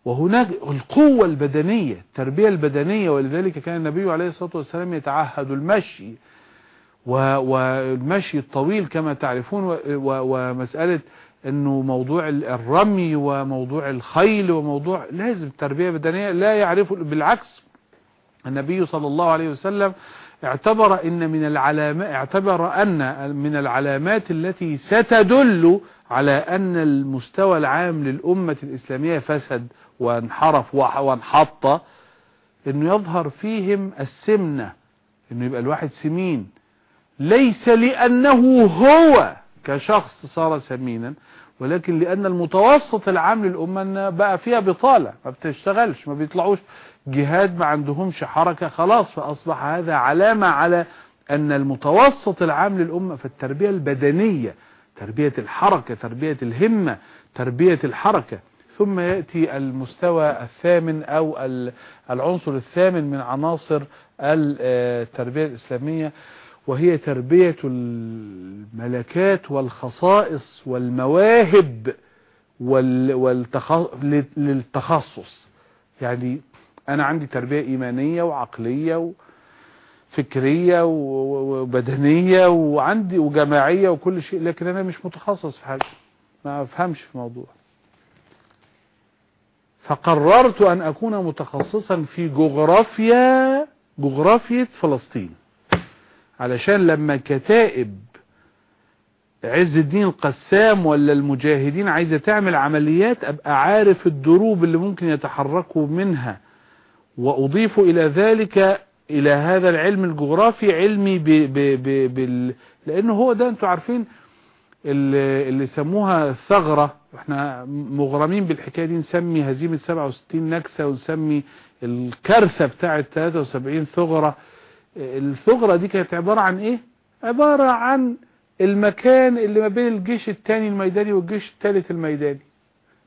وهناك القوة البدنية التربية البدنية ولذلك كان النبي عليه الصلاة والسلام يتعهد المشي والمشي الطويل كما تعرفون ومسألة إنه موضوع الرمي وموضوع الخيل وموضوع لازم تربية بدنية لا يعرفه بالعكس النبي صلى الله عليه وسلم اعتبر إن من العلامات اعتبر أن من العلامات التي ستدل على أن المستوى العام للأمة الإسلامية فسد وانحرف وانحط إنه يظهر فيهم السمنة إنه يبقى الواحد سمين. ليس لأنه هو كشخص صار سمينا ولكن لأن المتوسط العام للأمة بقى فيها بطالة ما بتشتغلش ما بيطلعوش. جهاد ما عندهمش حركة خلاص فأصبح هذا علامة على أن المتوسط العام للأمة في التربية البدنية تربية الحركة تربية الهمة تربية الحركة ثم يأتي المستوى الثامن أو العنصر الثامن من عناصر التربية الإسلامية وهي تربية الملكات والخصائص والمواهب للتخصص. يعني أنا عندي تربية إيمانية وعقلية وفكرية وبدنية وعندي وجماعية وكل شيء لكن أنا مش متخصص في حاجة ما أفهمش في موضوع فقررت أن أكون متخصصا في جغرافيا جغرافية فلسطين. علشان لما كتائب عز الدين القسام ولا المجاهدين عايزة تعمل عمليات أبقى عارف الدروب اللي ممكن يتحركوا منها. وأضيف إلى ذلك إلى هذا العلم الجغرافي علمي ب ب ب بال لأنه هو ده أنتوا عارفين اللي, اللي سموها الثغرة إحنا مغرمين بالحكاية دي نسمي هزيمة 67 نكسة ونسمي الكارثة بتاعة 73 ثغرة. الثغرة دي كانت عبارة عن إيه؟ عبارة عن المكان اللي ما بين الجيش الثاني الميداني والجيش الثالث الميداني.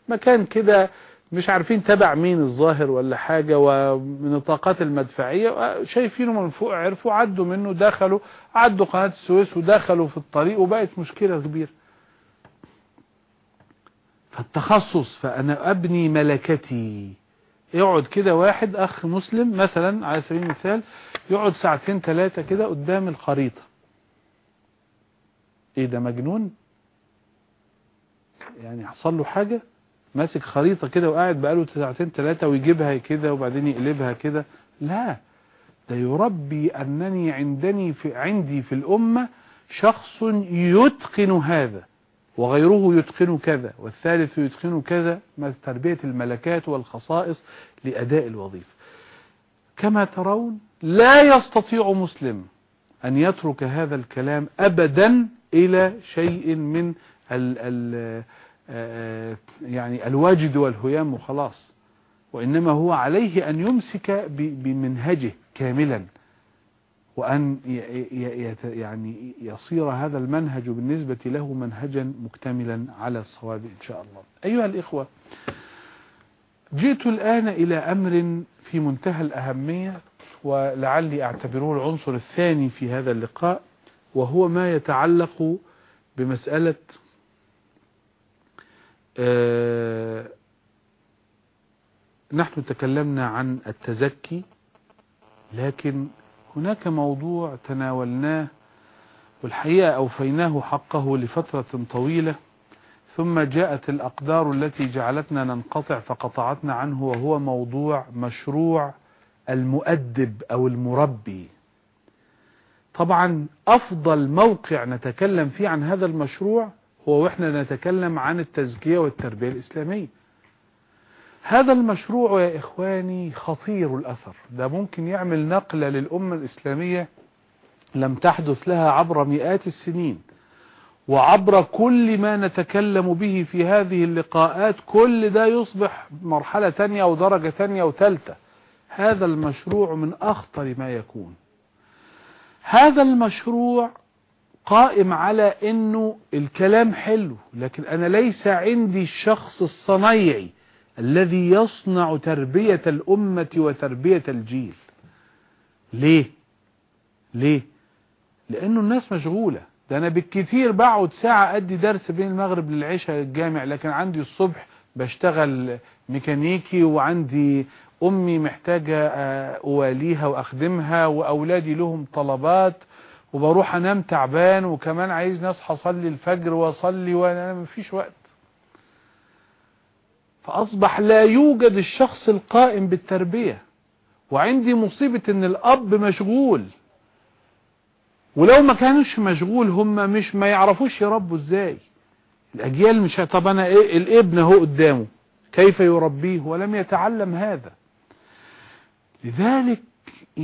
مكان كده مش عارفين تبع مين الظاهر ولا حاجة ومن الطاقات المدفعية شايفينه من فوق عرفوا عدوا منه دخلوا عدوا قناة السويس ودخلوا في الطريق وبقت مشكلة كبيرة. فالتخصص فأنا أبني ملكتي. يقعد كده واحد أخ مسلم مثلا على سبيل المثال يقعد ساعتين ثلاثة كده قدام الخريطة. إيه ده مجنون؟ يعني حصل له حاجة؟ ماسك خريطة كده وقاعد بقاله ساعتين ثلاثة ويجيبها كده وبعدين يقلبها كده. لا ده يربي أنني عندني في عندي في الأمة شخص يتقن هذا وغيره يتقن كذا والثالث يتقن كذا تربية الملكات والخصائص لأداء الوظيفة. كما ترون لا يستطيع مسلم أن يترك هذا الكلام أبدا إلى شيء من ال ال يعني الواجد والهيام وخلاص. وإنما هو عليه أن يمسك بمنهجه كاملا. وأن يعني يصير هذا المنهج بالنسبة له منهجا مكتملا على الصواب إن شاء الله. أيها الإخوة جئت الآن إلى أمر في منتهى الأهمية ولعلي أعتبره العنصر الثاني في هذا اللقاء وهو ما يتعلق بمسألة آه نحن تكلمنا عن التزكي لكن هناك موضوع تناولناه والحقيقة أوفيناه حقه لفترة طويلة ثم جاءت الأقدار التي جعلتنا ننقطع فقطعتنا عنه وهو موضوع مشروع المؤدب أو المربي. طبعا أفضل موقع نتكلم فيه عن هذا المشروع هو وإحنا نتكلم عن التزكية والتربية الإسلامية. هذا المشروع يا إخواني خطير الأثر. ده ممكن يعمل نقلة للأمة الإسلامية لم تحدث لها عبر مئات السنين. وعبر كل ما نتكلم به في هذه اللقاءات كل ده يصبح مرحلة تانية أو درجة تانية أو ثالثة هذا المشروع من أخطر ما يكون. هذا المشروع قائم على إنه الكلام حلو لكن أنا ليس عندي الشخص الصنيعي الذي يصنع تربية الأمة وتربية الجيل. ليه؟ ليه؟ لأنه الناس مشغولة. ده أنا بالكثير بقعد ساعة أدي درس بين المغرب للعشاء الجامع لكن عندي الصبح بشتغل ميكانيكي وعندي أمي محتاجة أواليها وأخدمها وأولادي لهم طلبات. وبروح انام تعبان وكمان عايز اصحى اصلي الفجر واصلي وأنا مفيش وقت. فاصبح لا يوجد الشخص القائم بالتربية. وعندي مصيبة ان الاب مشغول. ولو ما كانوش مشغول هم مش ما يعرفوش يربوا إزاي. الاجيال مش طب أنا إيه الابن اهو قدامه كيف يربيه؟ ولم يتعلم هذا. لذلك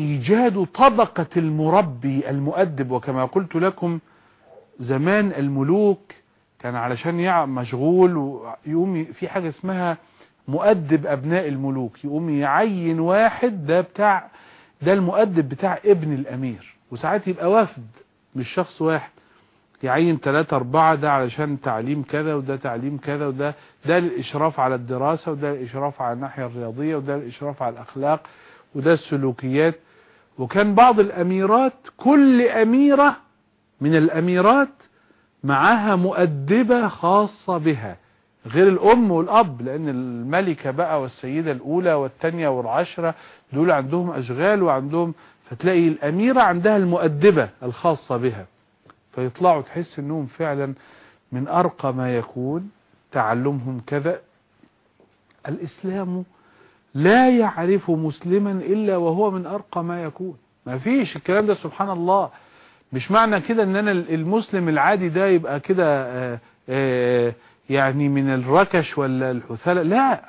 إيجاد طبقة المربي المؤدب وكما قلت لكم زمان الملوك كان علشان مشغول ويقوم في حاجة اسمها مؤدب أبناء الملوك يقوم يعين واحد ده بتاع ده المؤدب بتاع ابن الأمير وساعات يبقى وفد مش شخص واحد يعين ثلاثة أربعة ده علشان تعليم كذا وده تعليم كذا وده ده الإشراف على الدراسة وده الإشراف على الناحية الرياضية وده الإشراف على الأخلاق وده السلوكيات وكان بعض الأميرات كل أميرة من الأميرات معاها مؤدبة خاصة بها غير الأم والأب لأن الملكة بقى والسيدة الأولى والثانية والعشرة دول عندهم أشغال وعندهم فتلاقي الأميرة عندها المؤدبة الخاصة بها فيطلعوا تحس أنهم فعلا من أرقى ما يكون تعلمهم كذا. الإسلام لا يعرف مسلما إلا وهو من أرقى ما يكون. ما فيش الكلام ده سبحان الله. مش معنى كده إن أنا المسلم العادي ده يبقى كده يعني من الركش ولا الحثالة. لا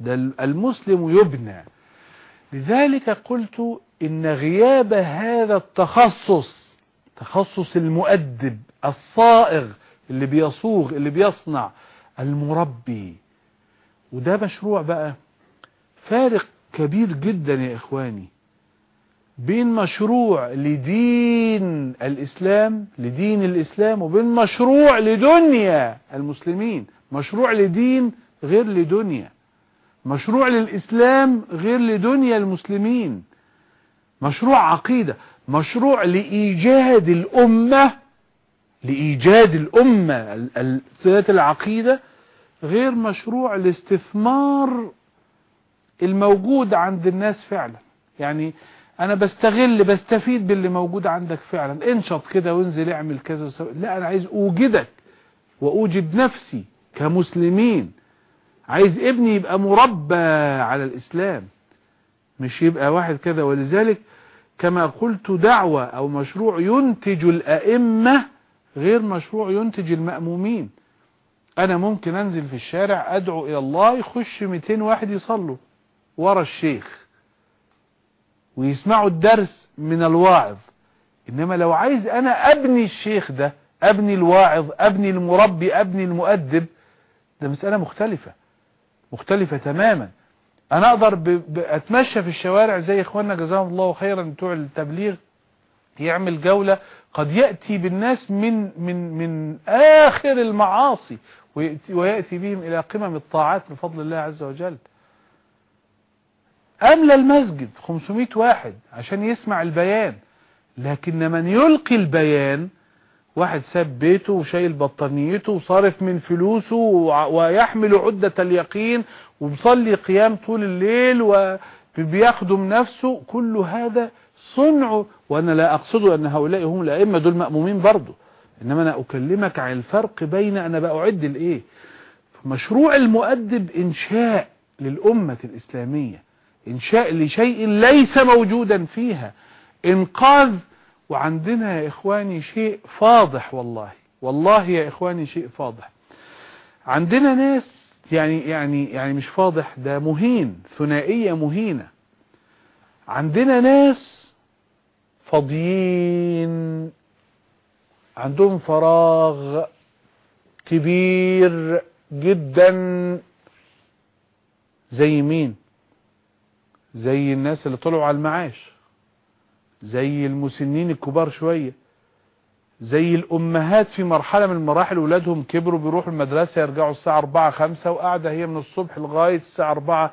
ده المسلم يبنى. لذلك قلت إن غياب هذا التخصص تخصص المؤدب الصائغ اللي بيصوغ اللي بيصنع المربي. وده مشروع بقى. فارق كبير جدا يا إخواني بين مشروع لدين الإسلام لدين الإسلام وبين مشروع لدنيا المسلمين. مشروع لدين غير لدنيا. مشروع للإسلام غير لدنيا المسلمين. مشروع عقيدة. مشروع لإيجاد الأمة لإيجاد الأمة ذات العقيدة غير مشروع لاستثمار الموجود عند الناس فعلا. يعني أنا بستغل بستفيد باللي موجود عندك فعلا. انشط كده وانزل اعمل كذا وسوي. لا أنا عايز أوجدك وأوجد نفسي كمسلمين. عايز ابني يبقى مربى على الإسلام. مش يبقى واحد كذا. ولذلك كما قلت دعوة أو مشروع ينتج الأئمة غير مشروع ينتج المأمومين. أنا ممكن أنزل في الشارع أدعو إلى الله يخش 200 واحد يصلوا. ورا الشيخ ويسمعوا الدرس من الواعظ. إنما لو عايز أنا أبني الشيخ ده أبني الواعظ أبني المربي أبني المؤدب ده مسألة مختلفة مختلفة تماما. ب... ب... أتمشى في الشوارع زي إخواننا جزاهم الله خيرا بتوع التبليغ يعمل جولة قد يأتي بالناس من من من آخر المعاصي ويأتي بهم إلى قمم الطاعات بفضل الله عز وجل. أملى المسجد 500 واحد عشان يسمع البيان. لكن من يلقي البيان واحد ساب بيته وشايل بطانيته وصارف من فلوسه ويحمل عدة اليقين وبصلي قيام طول الليل وبيخدم نفسه. كل هذا صنع وأنا لا أقصد أن هؤلاء هم الأئمة دول مأمومين برضه. إنما أنا أكلمك عن الفرق بين أنا بأعد الإيه مشروع المؤدب إنشاء للأمة الإسلامية. إنشاء لشيء ليس موجودا فيها. إنقاذ وعندنا يا إخواني شيء فاضح والله. والله يا إخواني شيء فاضح. عندنا ناس يعني يعني يعني مش فاضح ده مهين ثنائية مهينة. عندنا ناس فاضيين عندهم فراغ كبير جدا. زي مين؟ زي الناس اللي طلعوا على المعاش زي المسنين الكبار شوية زي الأمهات في مرحلة من المراحل ولادهم كبروا بيروحوا المدرسة يرجعوا الساعة 4 5 وقاعدة هي من الصبح لغاية الساعة 4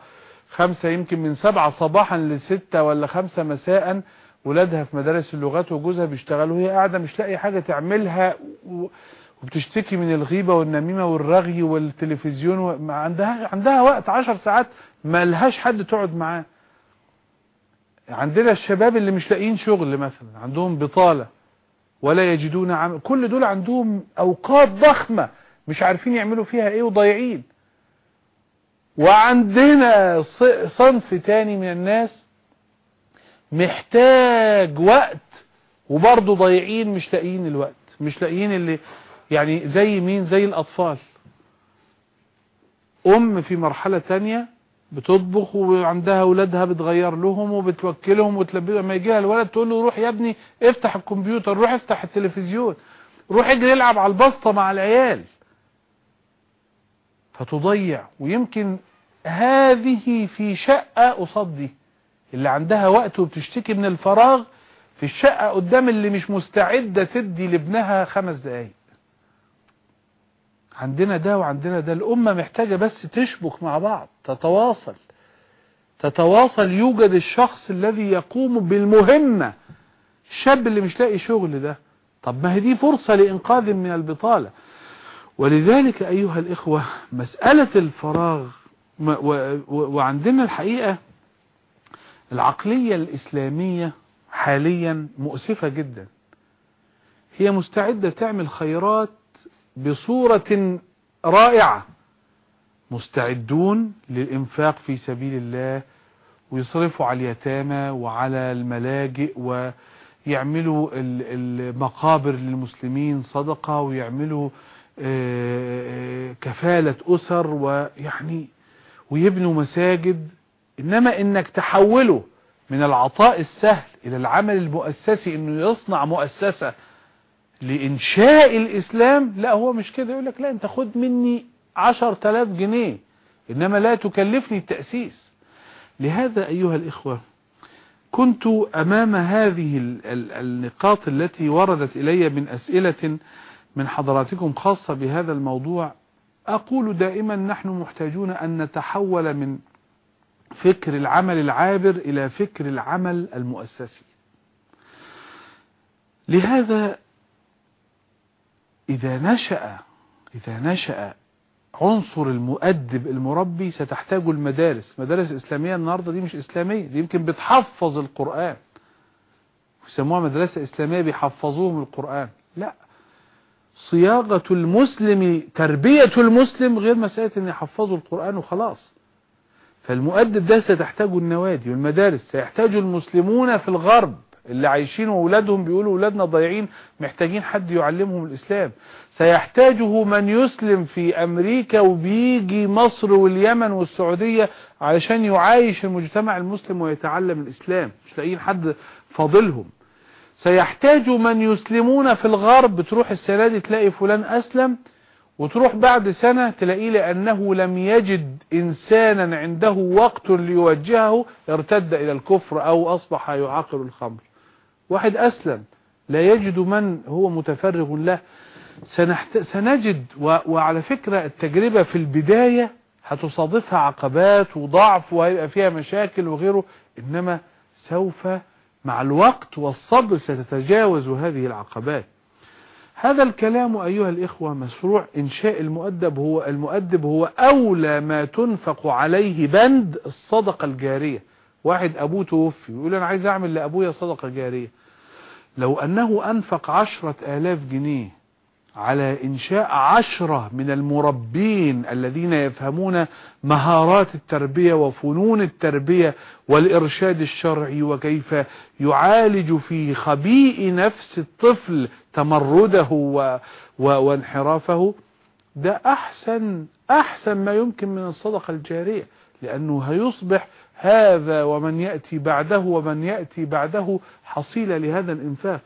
5 يمكن من 7 صباحا ل 6 ولا 5 مساء ولادها في مدارس اللغات وجوزها بيشتغلوا وهي قاعدة مش لاقي حاجة تعملها وبتشتكي من الغيبة والنميمة والرغي والتلفزيون عندها عندها وقت 10 ساعات ما لهاش حد تقعد معاه. عندنا الشباب اللي مش لاقيين شغل مثلا عندهم بطالة ولا يجدون عمل كل دول عندهم أوقات ضخمة مش عارفين يعملوا فيها إيه وضايعين. وعندنا صنف تاني من الناس محتاج وقت وبرضه ضايعين مش لاقيين الوقت مش لاقيين اللي يعني زي مين؟ زي الأطفال. أم في مرحلة تانية بتطبخ وعندها اولادها بتغير لهم وبتوكلهم وتلبيهم لما يجي لها الولد تقول له روح يا ابني افتح الكمبيوتر روح افتح التلفزيون روح اجري العب على البسطة مع العيال. فتضيع. ويمكن هذه في شقة قصاد دي اللي عندها وقت وبتشتكي من الفراغ في الشقة قدام اللي مش مستعدة تدي لابنها خمس دقايق. عندنا ده وعندنا ده. الأمة محتاجة بس تشبك مع بعض. تتواصل. تتواصل يوجد الشخص الذي يقوم بالمهمة. الشاب اللي مش لاقي شغل ده. طب ما هي دي فرصة لإنقاذ من البطالة. ولذلك أيها الإخوة مسألة الفراغ وعندنا الحقيقة العقلية الإسلامية حاليا مؤسفة جدا. هي مستعدة تعمل خيرات بصورة رائعة. مستعدون للإنفاق في سبيل الله ويصرفوا على اليتامى وعلى الملاجئ ويعملوا المقابر للمسلمين صدقة ويعملوا كفالة أسر ويعني ويبنوا مساجد. إنما إنك تحوله من العطاء السهل إلى العمل المؤسسي إنه يصنع مؤسسة لإنشاء الإسلام لا هو مش كده. يقول لك لا أنت خد مني عشر تلاف جنيه. إنما لا تكلفني التأسيس. لهذا أيها الإخوة كنت أمام هذه النقاط التي وردت إلي من أسئلة من حضراتكم خاصة بهذا الموضوع. أقول دائما نحن محتاجون أن نتحول من فكر العمل العابر إلى فكر العمل المؤسسي. لهذا إذا نشأ إذا نشأ عنصر المؤدب المربي ستحتاج المدارس. مدارس إسلامية النهاردة دي مش إسلامية دي يمكن بتحفظ القرآن. يسموها مدرسة إسلامية بيحفظوهم القرآن. لا. صياغة المسلم تربية المسلم غير مسألة إن يحفظوا القرآن وخلاص. فالمؤدب ده ستحتاجه النوادي والمدارس سيحتاج المسلمون في الغرب اللي عايشين وولادهم بيقولوا ولادنا ضايعين محتاجين حد يعلمهم الإسلام. سيحتاجه من يسلم في أمريكا وبيجي مصر واليمن والسعودية علشان يعايش المجتمع المسلم ويتعلم الإسلام. مش لاقيين حد فاضلهم. سيحتاج من يسلمون في الغرب. تروح السنة دي تلاقي فلان أسلم وتروح بعد سنة تلاقيه لأنه لم يجد إنسانا عنده وقت ليوجهه ارتد إلى الكفر أو أصبح يعاقل الخمر. واحد أسلم لا يجد من هو متفرغ له. سنحت... سنجد و... وعلى فكرة التجربة في البداية هتصادفها عقبات وضعف وهيبقى فيها مشاكل وغيره إنما سوف مع الوقت والصبر ستتجاوز هذه العقبات. هذا الكلام أيها الإخوة مشروع إنشاء المؤدب هو المؤدب هو أولى ما تنفق عليه بند الصدقة الجارية. واحد أبوه توفي يقول أنا عايز أعمل لأبويا صدقة جارية. لو أنه أنفق عشرة آلاف جنيه على إنشاء عشرة من المربين الذين يفهمون مهارات التربية وفنون التربية والإرشاد الشرعي وكيف يعالج في خبيء نفس الطفل تمرده و... و... وانحرافه. ده أحسن أحسن ما يمكن من الصدقة الجارية لأنه هيصبح هذا ومن يأتي بعده ومن يأتي بعده حصيلة لهذا الإنفاق.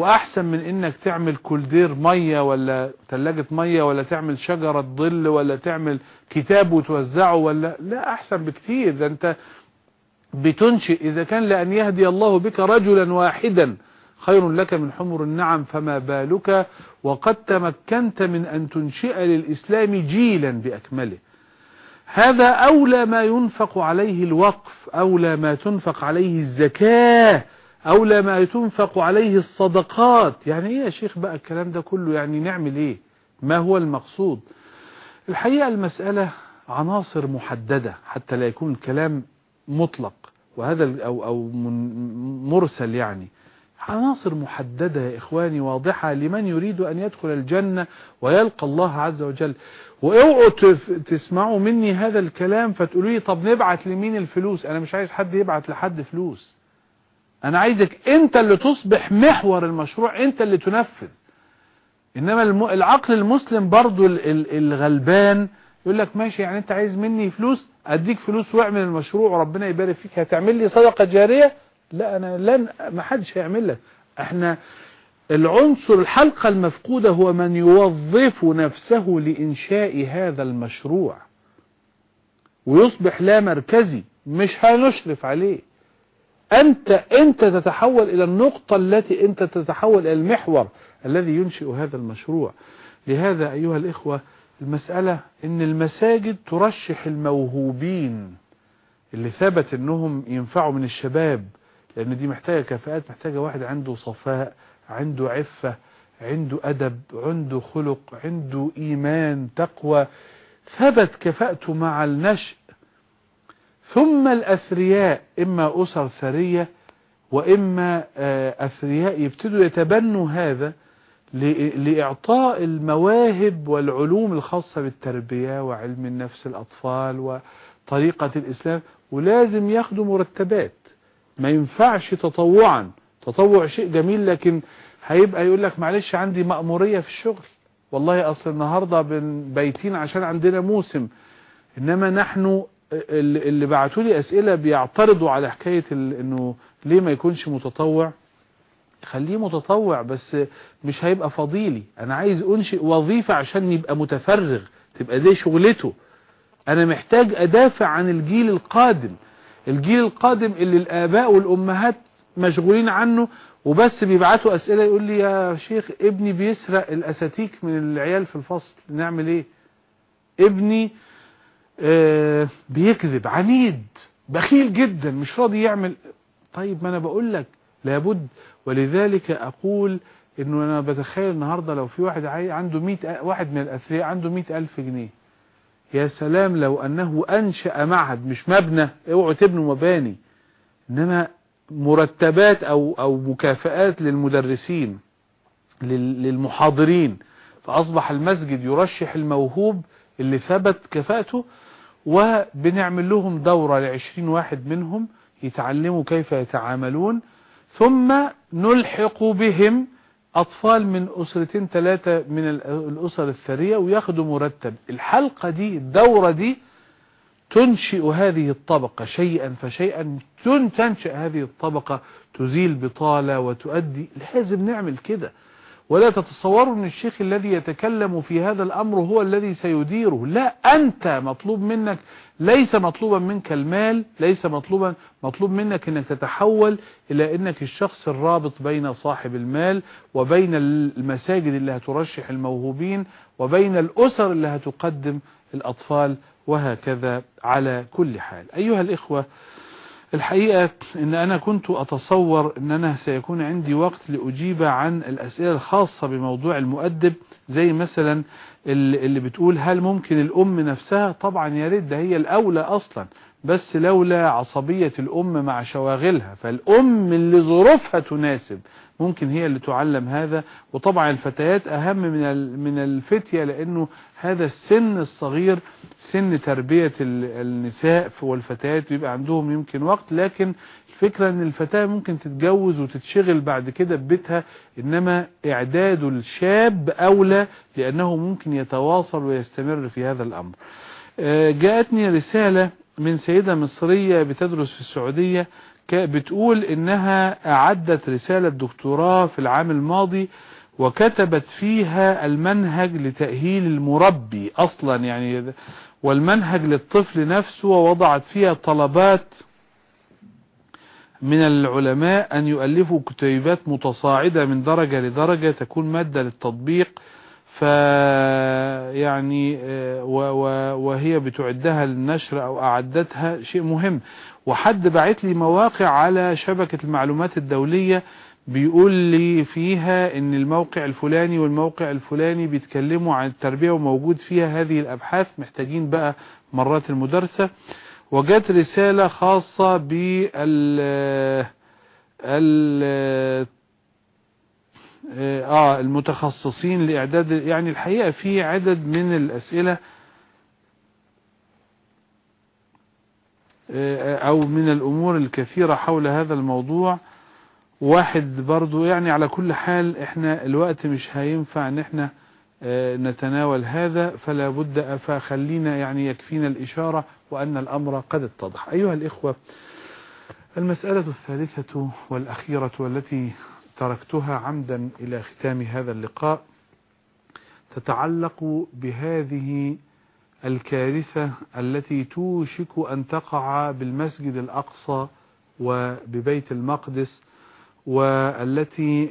وأحسن من إنك تعمل كولدير مية ولا ثلاجة مية ولا تعمل شجرة ظل ولا تعمل كتاب وتوزعه ولا لا أحسن بكتير ده أنت بتنشئ. إذا كان لأن يهدي الله بك رجلا واحدا خير لك من حمر النعم فما بالك. وقد تمكنت من أن تنشئ للإسلام جيلا بأكمله. هذا أولى ما ينفق عليه الوقف أولى ما تنفق عليه الزكاة. أولى ما تنفق عليه الصدقات. يعني إيه يا شيخ بقى الكلام ده كله؟ يعني نعمل إيه؟ ما هو المقصود؟ الحقيقة المسألة عناصر محددة حتى لا يكون الكلام مطلق وهذا أو, أو مرسل يعني. عناصر محددة يا إخواني واضحة لمن يريد أن يدخل الجنة ويلقى الله عز وجل. واوعوا تسمعوا مني هذا الكلام فتقولوا لي طب نبعت لمين الفلوس؟ أنا مش عايز حد يبعت لحد فلوس. أنا عايزك أنت اللي تصبح محور المشروع أنت اللي تنفذ. إنما العقل المسلم برضو الغلبان يقول لك ماشي يعني أنت عايز مني فلوس أديك فلوس واعمل المشروع وربنا يبارك فيك. هتعمل لي صدقة جارية؟ لا أنا لن ما حدش هيعمل لك. إحنا العنصر الحلقة المفقودة هو من يوظف نفسه لإنشاء هذا المشروع. ويصبح لا مركزي مش هنشرف عليه. أنت أنت تتحول إلى النقطة التي أنت تتحول إلى المحور الذي ينشئ هذا المشروع. لهذا أيها الإخوة المسألة أن المساجد ترشح الموهوبين اللي ثبت أنهم ينفعوا من الشباب لأن دي محتاجة كفاءات محتاجة واحد عنده صفاء عنده عفة عنده أدب عنده خلق عنده إيمان تقوى. ثبت كفاءته مع النشء ثم الأثرياء إما أسر ثرية وإما أثرياء يبتدوا يتبنوا هذا لإعطاء المواهب والعلوم الخاصة بالتربية وعلم النفس الأطفال وطريقة الإسلام. ولازم ياخدوا مرتبات. ما ينفعش تطوعا. تطوع شيء جميل لكن هيبقى يقول لك معلش عندي مأمورية في الشغل. والله أصل النهاردة بيتين عشان عندنا موسم. إنما نحن اللي بعتوا لي أسئلة بيعترضوا على حكاية إنه ليه ما يكونش متطوع؟ خليه متطوع بس مش هيبقى فضيلي. أنا عايز أنشئ وظيفة عشان يبقى متفرغ تبقى دي شغلته. أنا محتاج أدافع عن الجيل القادم. الجيل القادم اللي الآباء والأمهات مشغولين عنه وبس بيبعتوا أسئلة يقول لي يا شيخ ابني بيسرق الاساتيك من العيال في الفصل نعمل إيه؟ ابني بيكذب عنيد بخيل جدا مش راضي يعمل. طيب ما أنا بقول لك لابد ولذلك أقول إنه أنا بتخيل النهاردة لو في واحد عنده 100 واحد من الأثرياء عنده 100 ألف جنيه. يا سلام لو أنه أنشأ معهد مش مبنى اوعوا تبنوا مباني إنما مرتبات أو أو مكافآت للمدرسين للمحاضرين فأصبح المسجد يرشح الموهوب اللي ثبت كفاءته وبنعمل لهم دورة لعشرين واحد منهم يتعلموا كيف يتعاملون. ثم نلحق بهم أطفال من أسرتين ثلاثة من الأسر الثرية وياخدوا مرتب. الحلقة دي الدورة دي تنشئ هذه الطبقة شيئا فشيئا تنشئ هذه الطبقة تزيل بطالة وتؤدي. لازم نعمل كده. ولا تتصوروا أن الشيخ الذي يتكلم في هذا الأمر هو الذي سيديره. لا أنت مطلوب منك ليس مطلوبا منك المال ليس مطلوبا مطلوب منك أنك تتحول إلى أنك الشخص الرابط بين صاحب المال وبين المساجد اللي هترشح الموهوبين وبين الأسر اللي هتقدم الأطفال وهكذا على كل حال. أيها الإخوة الحقيقة إن أنا كنت أتصور إن أنا سيكون عندي وقت لأجيب عن الأسئلة الخاصة بموضوع المؤدب زي مثلا اللي بتقول هل ممكن الأم نفسها؟ طبعا يا ريت ده هي الأولى أصلا بس لولا عصبية الأم مع شواغلها. فالأم اللي ظروفها تناسب ممكن هي اللي تعلم هذا. وطبعا الفتيات أهم من من الفتية لأنه هذا السن الصغير سن تربية النساء والفتيات بيبقى عندهم يمكن وقت لكن الفكرة إن الفتاة ممكن تتجوز وتتشغل بعد كده ببيتها إنما إعداد الشاب أولى لأنه ممكن يتواصل ويستمر في هذا الأمر. جاءتني رسالة من سيدة مصرية بتدرس في السعودية بتقول إنها أعدت رسالة دكتوراه في العام الماضي وكتبت فيها المنهج لتأهيل المربي أصلا يعني والمنهج للطفل نفسه ووضعت فيها طلبات من العلماء أن يؤلفوا كتيبات متصاعدة من درجة لدرجة تكون مادة للتطبيق ف يعني وهي بتعدها للنشر أو أعدتها شيء مهم. وحد بعت لي مواقع على شبكة المعلومات الدولية بيقول لي فيها إن الموقع الفلاني والموقع الفلاني بيتكلموا عن التربية وموجود فيها هذه الأبحاث محتاجين بقى مرات المدرسة. وجات رسالة خاصة بال ال آه المتخصصين لإعداد يعني الحقيقة في عدد من الأسئلة أو من الأمور الكثيرة حول هذا الموضوع. واحد برضو يعني على كل حال إحنا الوقت مش هينفع إن إحنا نتناول هذا فلا بد فخلينا يعني يكفينا الإشارة وأن الأمر قد اتضح. أيها الإخوة المسألة الثالثة والأخيرة والتي تركتها عمدا إلى ختام هذا اللقاء تتعلق بهذه الكارثة التي توشك أن تقع بالمسجد الأقصى وببيت المقدس والتي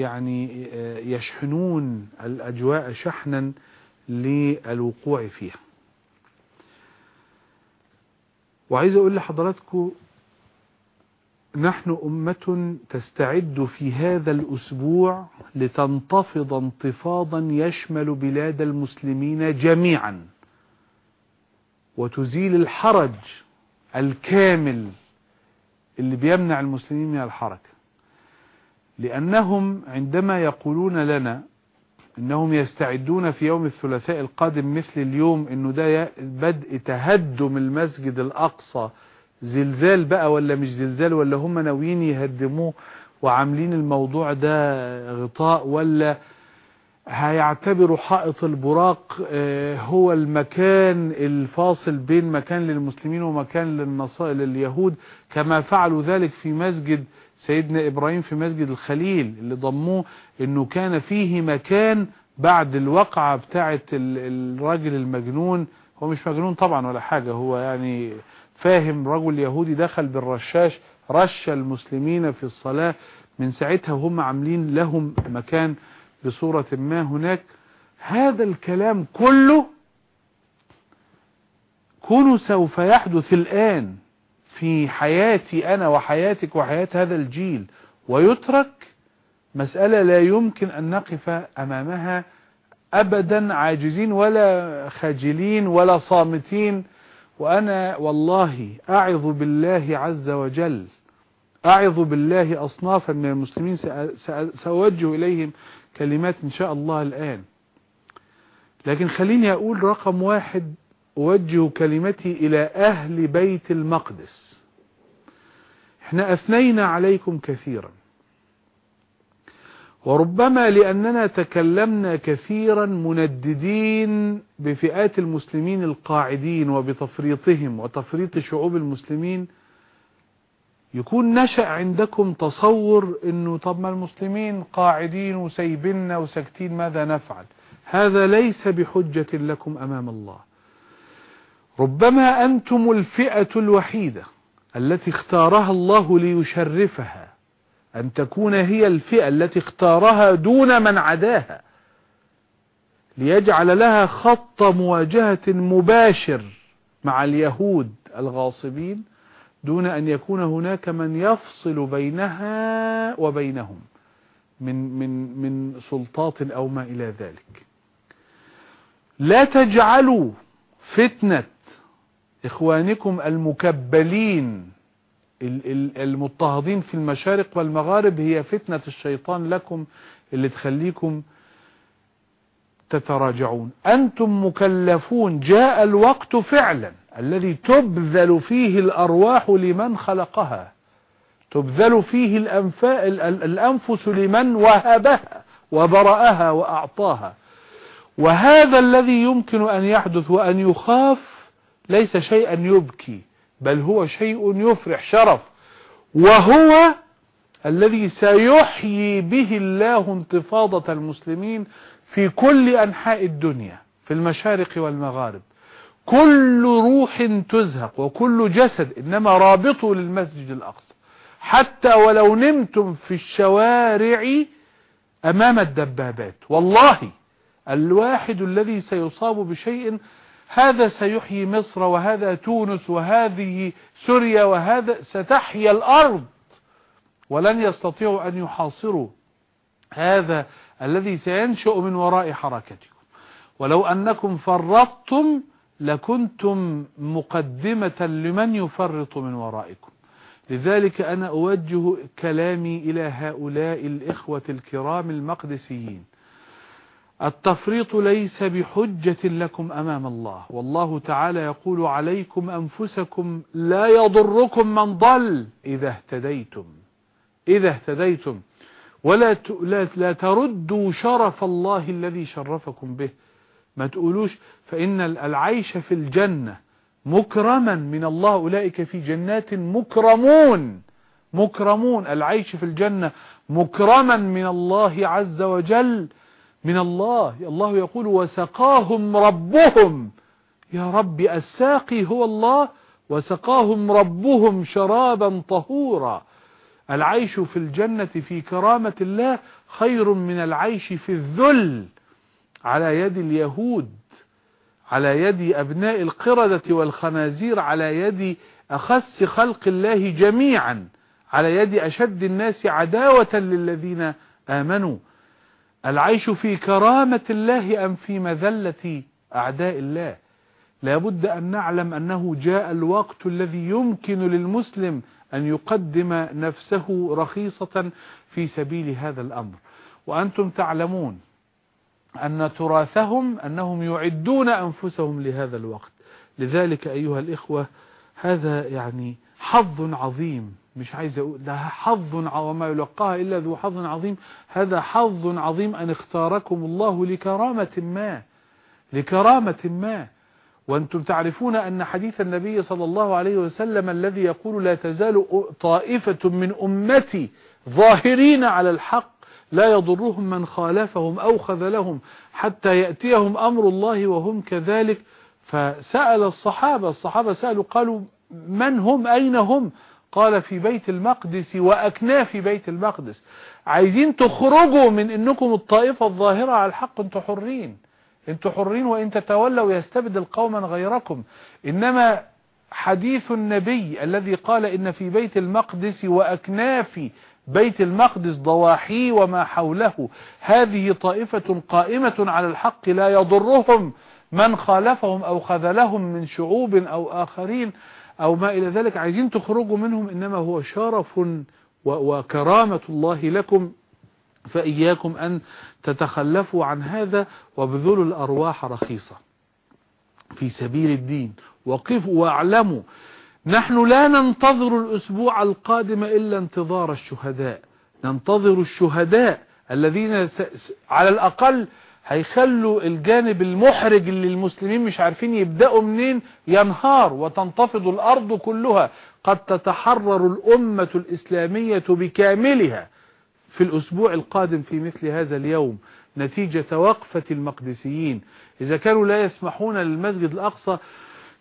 يعني يشحنون الأجواء شحنا للوقوع فيها. وعايز أقول لحضراتكم نحن أمة تستعد في هذا الأسبوع لتنتفض انتفاضا يشمل بلاد المسلمين جميعا. وتزيل الحرج الكامل اللي بيمنع المسلمين من الحركة. لأنهم عندما يقولون لنا إنهم يستعدون في يوم الثلاثاء القادم مثل اليوم إنه ده بدء تهدم المسجد الأقصى. زلزال بقى ولا مش زلزال ولا هم ناويين يهدموه وعاملين الموضوع ده غطاء ولا هيعتبروا حائط البراق هو المكان الفاصل بين مكان للمسلمين ومكان لليهود. كما فعلوا ذلك في مسجد سيدنا إبراهيم في مسجد الخليل اللي ضموه إنه كان فيه مكان بعد الوقعة بتاعة الراجل المجنون. هو مش مجنون طبعا ولا حاجة هو يعني فاهم رجل يهودي دخل بالرشاش رش المسلمين في الصلاة. من ساعتها وهم عاملين لهم مكان بصورة ما هناك. هذا الكلام كله كونه سوف يحدث الآن. في حياتي أنا وحياتك وحياة هذا الجيل ويترك مسألة لا يمكن أن نقف أمامها أبدا عاجزين ولا خاجلين ولا صامتين. وأنا والله أعظ بالله عز وجل أعظ بالله أصنافا من المسلمين سأوجه إليهم كلمات إن شاء الله الآن. لكن خليني أقول رقم واحد أوجه كلمتي إلى أهل بيت المقدس. إحنا أثنينا عليكم كثيرا. وربما لأننا تكلمنا كثيرا منددين بفئات المسلمين القاعدين وبتفريطهم وتفريط شعوب المسلمين. يكون نشأ عندكم تصور إنه طب ما المسلمين قاعدين وسيبنا وساكتين ماذا نفعل؟ هذا ليس بحجة لكم أمام الله. ربما أنتم الفئة الوحيدة التي اختارها الله ليشرفها أن تكون هي الفئة التي اختارها دون من عداها ليجعل لها خط مواجهة مباشر مع اليهود الغاصبين دون أن يكون هناك من يفصل بينها وبينهم من من من سلطات أو ما إلى ذلك. لا تجعلوا فتنة إخوانكم المكبلين المضطهدين في المشارق والمغارب هي فتنة الشيطان لكم اللي تخليكم تتراجعون. أنتم مكلفون جاء الوقت فعلا الذي تبذل فيه الأرواح لمن خلقها. تبذل فيه الأنفس لمن وهبها وبرأها وأعطاها. وهذا الذي يمكن أن يحدث وأن يخاف ليس شيئا يبكي بل هو شيء يفرح شرف. وهو الذي سيحيي به الله انتفاضة المسلمين في كل أنحاء الدنيا في المشارق والمغارب. كل روح تزهق وكل جسد إنما رابطه للمسجد الأقصى. حتى ولو نمتم في الشوارع أمام الدبابات والله الواحد الذي سيصاب بشيء هذا سيحيي مصر وهذا تونس وهذه سوريا وهذا ستحيا الأرض. ولن يستطيعوا أن يحاصروا. هذا الذي سينشأ من وراء حركتكم. ولو أنكم فرطتم لكنتم مقدمة لمن يفرط من ورائكم. لذلك أنا أوجه كلامي إلى هؤلاء الإخوة الكرام المقدسيين. التفريط ليس بحجة لكم أمام الله. والله تعالى يقول عليكم أنفسكم لا يضركم من ضل إذا اهتديتم. إذا اهتديتم. ولا لا تردوا شرف الله الذي شرفكم به. ما تقولوش فإن العيش في الجنة مكرما من الله. أولئك في جنات مكرمون. مكرمون. العيش في الجنة مكرما من الله عز وجل. من الله. الله يقول وسقاهم ربهم. يا رب الساقي هو الله. وسقاهم ربهم شرابا طهورا. العيش في الجنة في كرامة الله خير من العيش في الذل. على يد اليهود. على يد أبناء القردة والخنازير. على يد أخس خلق الله جميعا. على يد أشد الناس عداوة للذين آمنوا. العيش في كرامة الله أم في مذلة أعداء الله؟ لابد أن نعلم أنه جاء الوقت الذي يمكن للمسلم أن يقدم نفسه رخيصة في سبيل هذا الأمر. وأنتم تعلمون أن تراثهم أنهم يعدون أنفسهم لهذا الوقت. لذلك أيها الإخوة هذا يعني حظ عظيم مش عايز أقول ده حظ وما يلقاها إلا ذو حظ عظيم. هذا حظ عظيم أن اختاركم الله لكرامة ما لكرامة ما. وأنتم تعرفون أن حديث النبي صلى الله عليه وسلم الذي يقول لا تزال طائفة من أمتي ظاهرين على الحق لا يضرهم من خالفهم أو خذلهم حتى يأتيهم أمر الله وهم كذلك. فسأل الصحابة الصحابة سألوا قالوا من هم أين هم؟ قال في بيت المقدس وأكناف بيت المقدس. عايزين تخرجوا من إنكم الطائفة الظاهرة على الحق أنتوا حرين. أنتوا حرين وإن تتولوا يستبدل قوما غيركم. إنما حديث النبي الذي قال إن في بيت المقدس وأكناف بيت المقدس ضواحي وما حوله. هذه طائفة قائمة على الحق لا يضرهم من خالفهم أو خذلهم من شعوب أو آخرين. أو ما إلى ذلك عايزين تخرجوا منهم إنما هو شرف وكرامة الله لكم فإياكم أن تتخلفوا عن هذا وبذلوا الأرواح رخيصة في سبيل الدين. وقفوا واعلموا نحن لا ننتظر الأسبوع القادم إلا انتظار الشهداء. ننتظر الشهداء الذين على الأقل هيخلوا الجانب المحرج اللي المسلمين مش عارفين يبدأوا منين ينهار وتنتفض الأرض كلها. قد تتحرر الأمة الإسلامية بكاملها في الأسبوع القادم في مثل هذا اليوم نتيجة وقفة المقدسيين. إذا كانوا لا يسمحون للمسجد الأقصى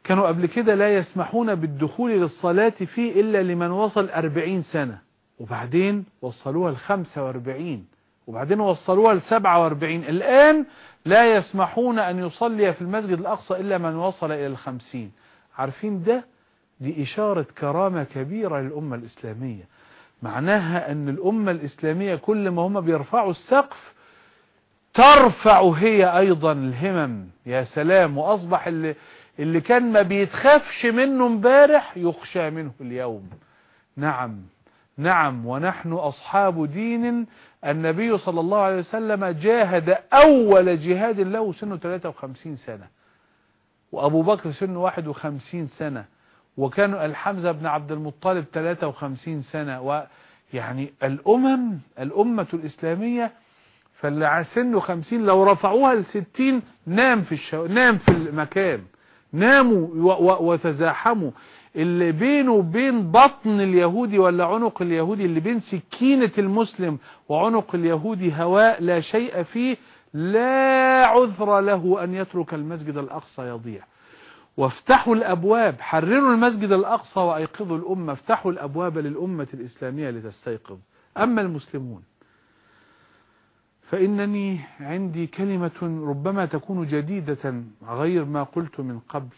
كانوا قبل كده لا يسمحون بالدخول للصلاة فيه إلا لمن وصل أربعين سنة. وبعدين وصلوها الخمسة وأربعين. وبعدين وصلوها السبعة وأربعين. الآن لا يسمحون أن يصلي في المسجد الأقصى إلا من وصل إلى الخمسين. عارفين ده؟ دي إشارة كرامة كبيرة للأمة الإسلامية. معناها أن الأمة الإسلامية كل ما هم بيرفعوا السقف ترفع هي أيضا الهمم. يا سلام وأصبح اللي, اللي كان ما بيتخافش منه امبارح يخشى منه اليوم. نعم نعم ونحن أصحاب دين النبي صلى الله عليه وسلم جاهد أول جهاد له سنة 53 سنة. وأبو بكر سنة 51 سنة. وكان الحمزة بن عبد المطلب 53 سنة. ويعني الأمم الأمة الإسلامية فاللي سنة 50 لو رفعوها ل 60 نام في الشو... نام في المكان. ناموا وتزاحموا. اللي بينه وبين بطن اليهودي ولا عنق اليهودي اللي بين سكينة المسلم وعنق اليهودي هواء لا شيء فيه لا عذر له أن يترك المسجد الأقصى يضيع. وافتحوا الأبواب حرروا المسجد الأقصى وأيقظوا الأمة افتحوا الأبواب للأمة الإسلامية لتستيقظ. أما المسلمون فإنني عندي كلمة ربما تكون جديدة غير ما قلت من قبل.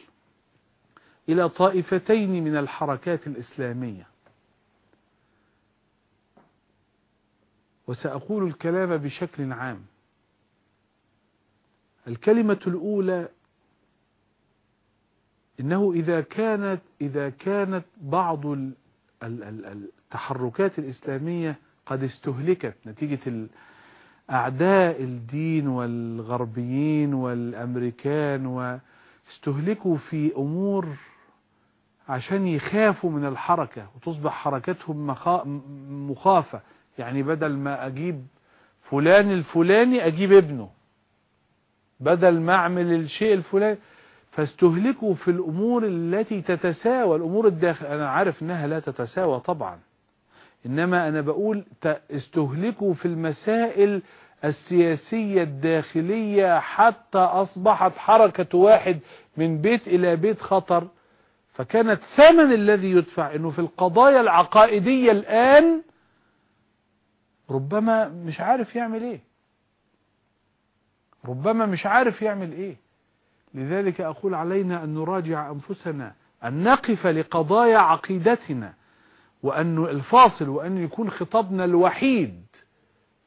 إلى طائفتين من الحركات الإسلامية. وسأقول الكلام بشكل عام. الكلمة الأولى إنه إذا كانت إذا كانت بعض التحركات الإسلامية قد استهلكت نتيجة أعداء الدين والغربيين والأمريكان واستهلكوا في أمور عشان يخافوا من الحركة وتصبح حركتهم مخافة. يعني بدل ما أجيب فلان الفلاني أجيب ابنه. بدل ما أعمل الشيء الفلاني. فاستهلكوا في الأمور التي تتساوى. الأمور الداخل أنا عارف أنها لا تتساوى طبعا. إنما أنا بقول استهلكوا في المسائل السياسية الداخلية حتى أصبحت حركة واحد من بيت إلى بيت خطر. فكان الثمن الذي يدفع إنه في القضايا العقائدية الآن ربما مش عارف يعمل إيه. ربما مش عارف يعمل إيه. لذلك أقول علينا أن نراجع أنفسنا أن نقف لقضايا عقيدتنا وأن الفاصل وأن يكون خطابنا الوحيد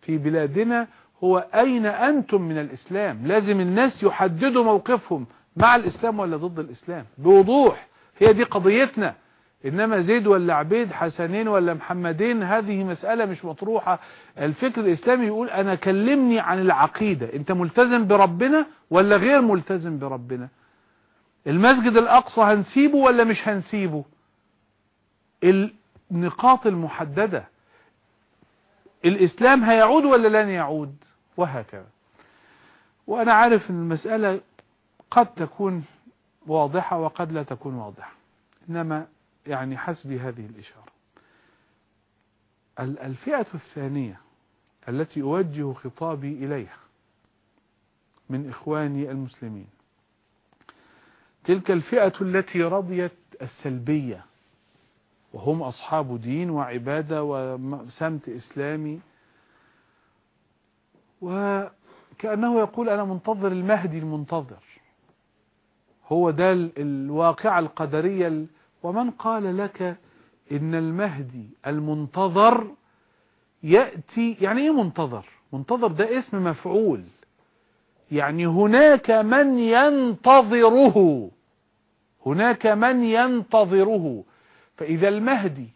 في بلادنا هو أين أنتم من الإسلام. لازم الناس يحددوا موقفهم مع الإسلام ولا ضد الإسلام. بوضوح هي دي قضيتنا. إنما زيد ولا عبيد حسنين ولا محمدين هذه مسألة مش مطروحة. الفكر الإسلامي يقول أنا كلمني عن العقيدة. أنت ملتزم بربنا ولا غير ملتزم بربنا؟ المسجد الأقصى هنسيبه ولا مش هنسيبه؟ النقاط المحددة. الإسلام هيعود ولا لن يعود؟ وهكذا. وأنا عارف أن المسألة قد تكون واضحة وقد لا تكون واضحة. إنما يعني حسب هذه الإشارة. الفئة الثانية التي أوجه خطابي إليها من إخواني المسلمين. تلك الفئة التي رضيت السلبية وهم أصحاب دين وعبادة وسمت إسلامي. وكأنه يقول أنا منتظر المهدي المنتظر. هو ده الواقع القدرية ومن قال لك إن المهدي المنتظر يأتي يعني إيه منتظر؟ منتظر ده اسم مفعول. يعني هناك من ينتظره. هناك من ينتظره. فإذا المهدي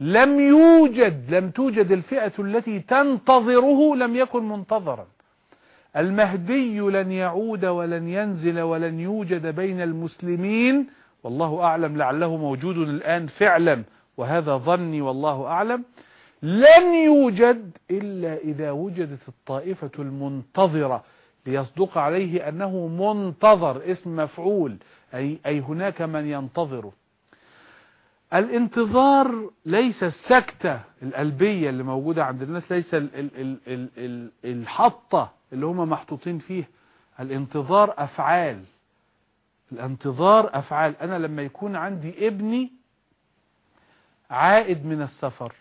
لم يوجد لم توجد الفئة التي تنتظره لم يكن منتظرا. المهدي لن يعود ولن ينزل ولن يوجد بين المسلمين والله أعلم لعله موجود الآن فعلا وهذا ظني والله أعلم لن يوجد إلا إذا وجدت الطائفة المنتظرة ليصدق عليه أنه منتظر اسم مفعول أي, أي هناك من ينتظره الانتظار ليس السكتة القلبية اللي موجودة عند الناس ليس ال ال ال ال ال الحطة اللي هم محطوطين فيه الانتظار أفعال. الانتظار أفعال. أنا لما يكون عندي ابني عائد من السفر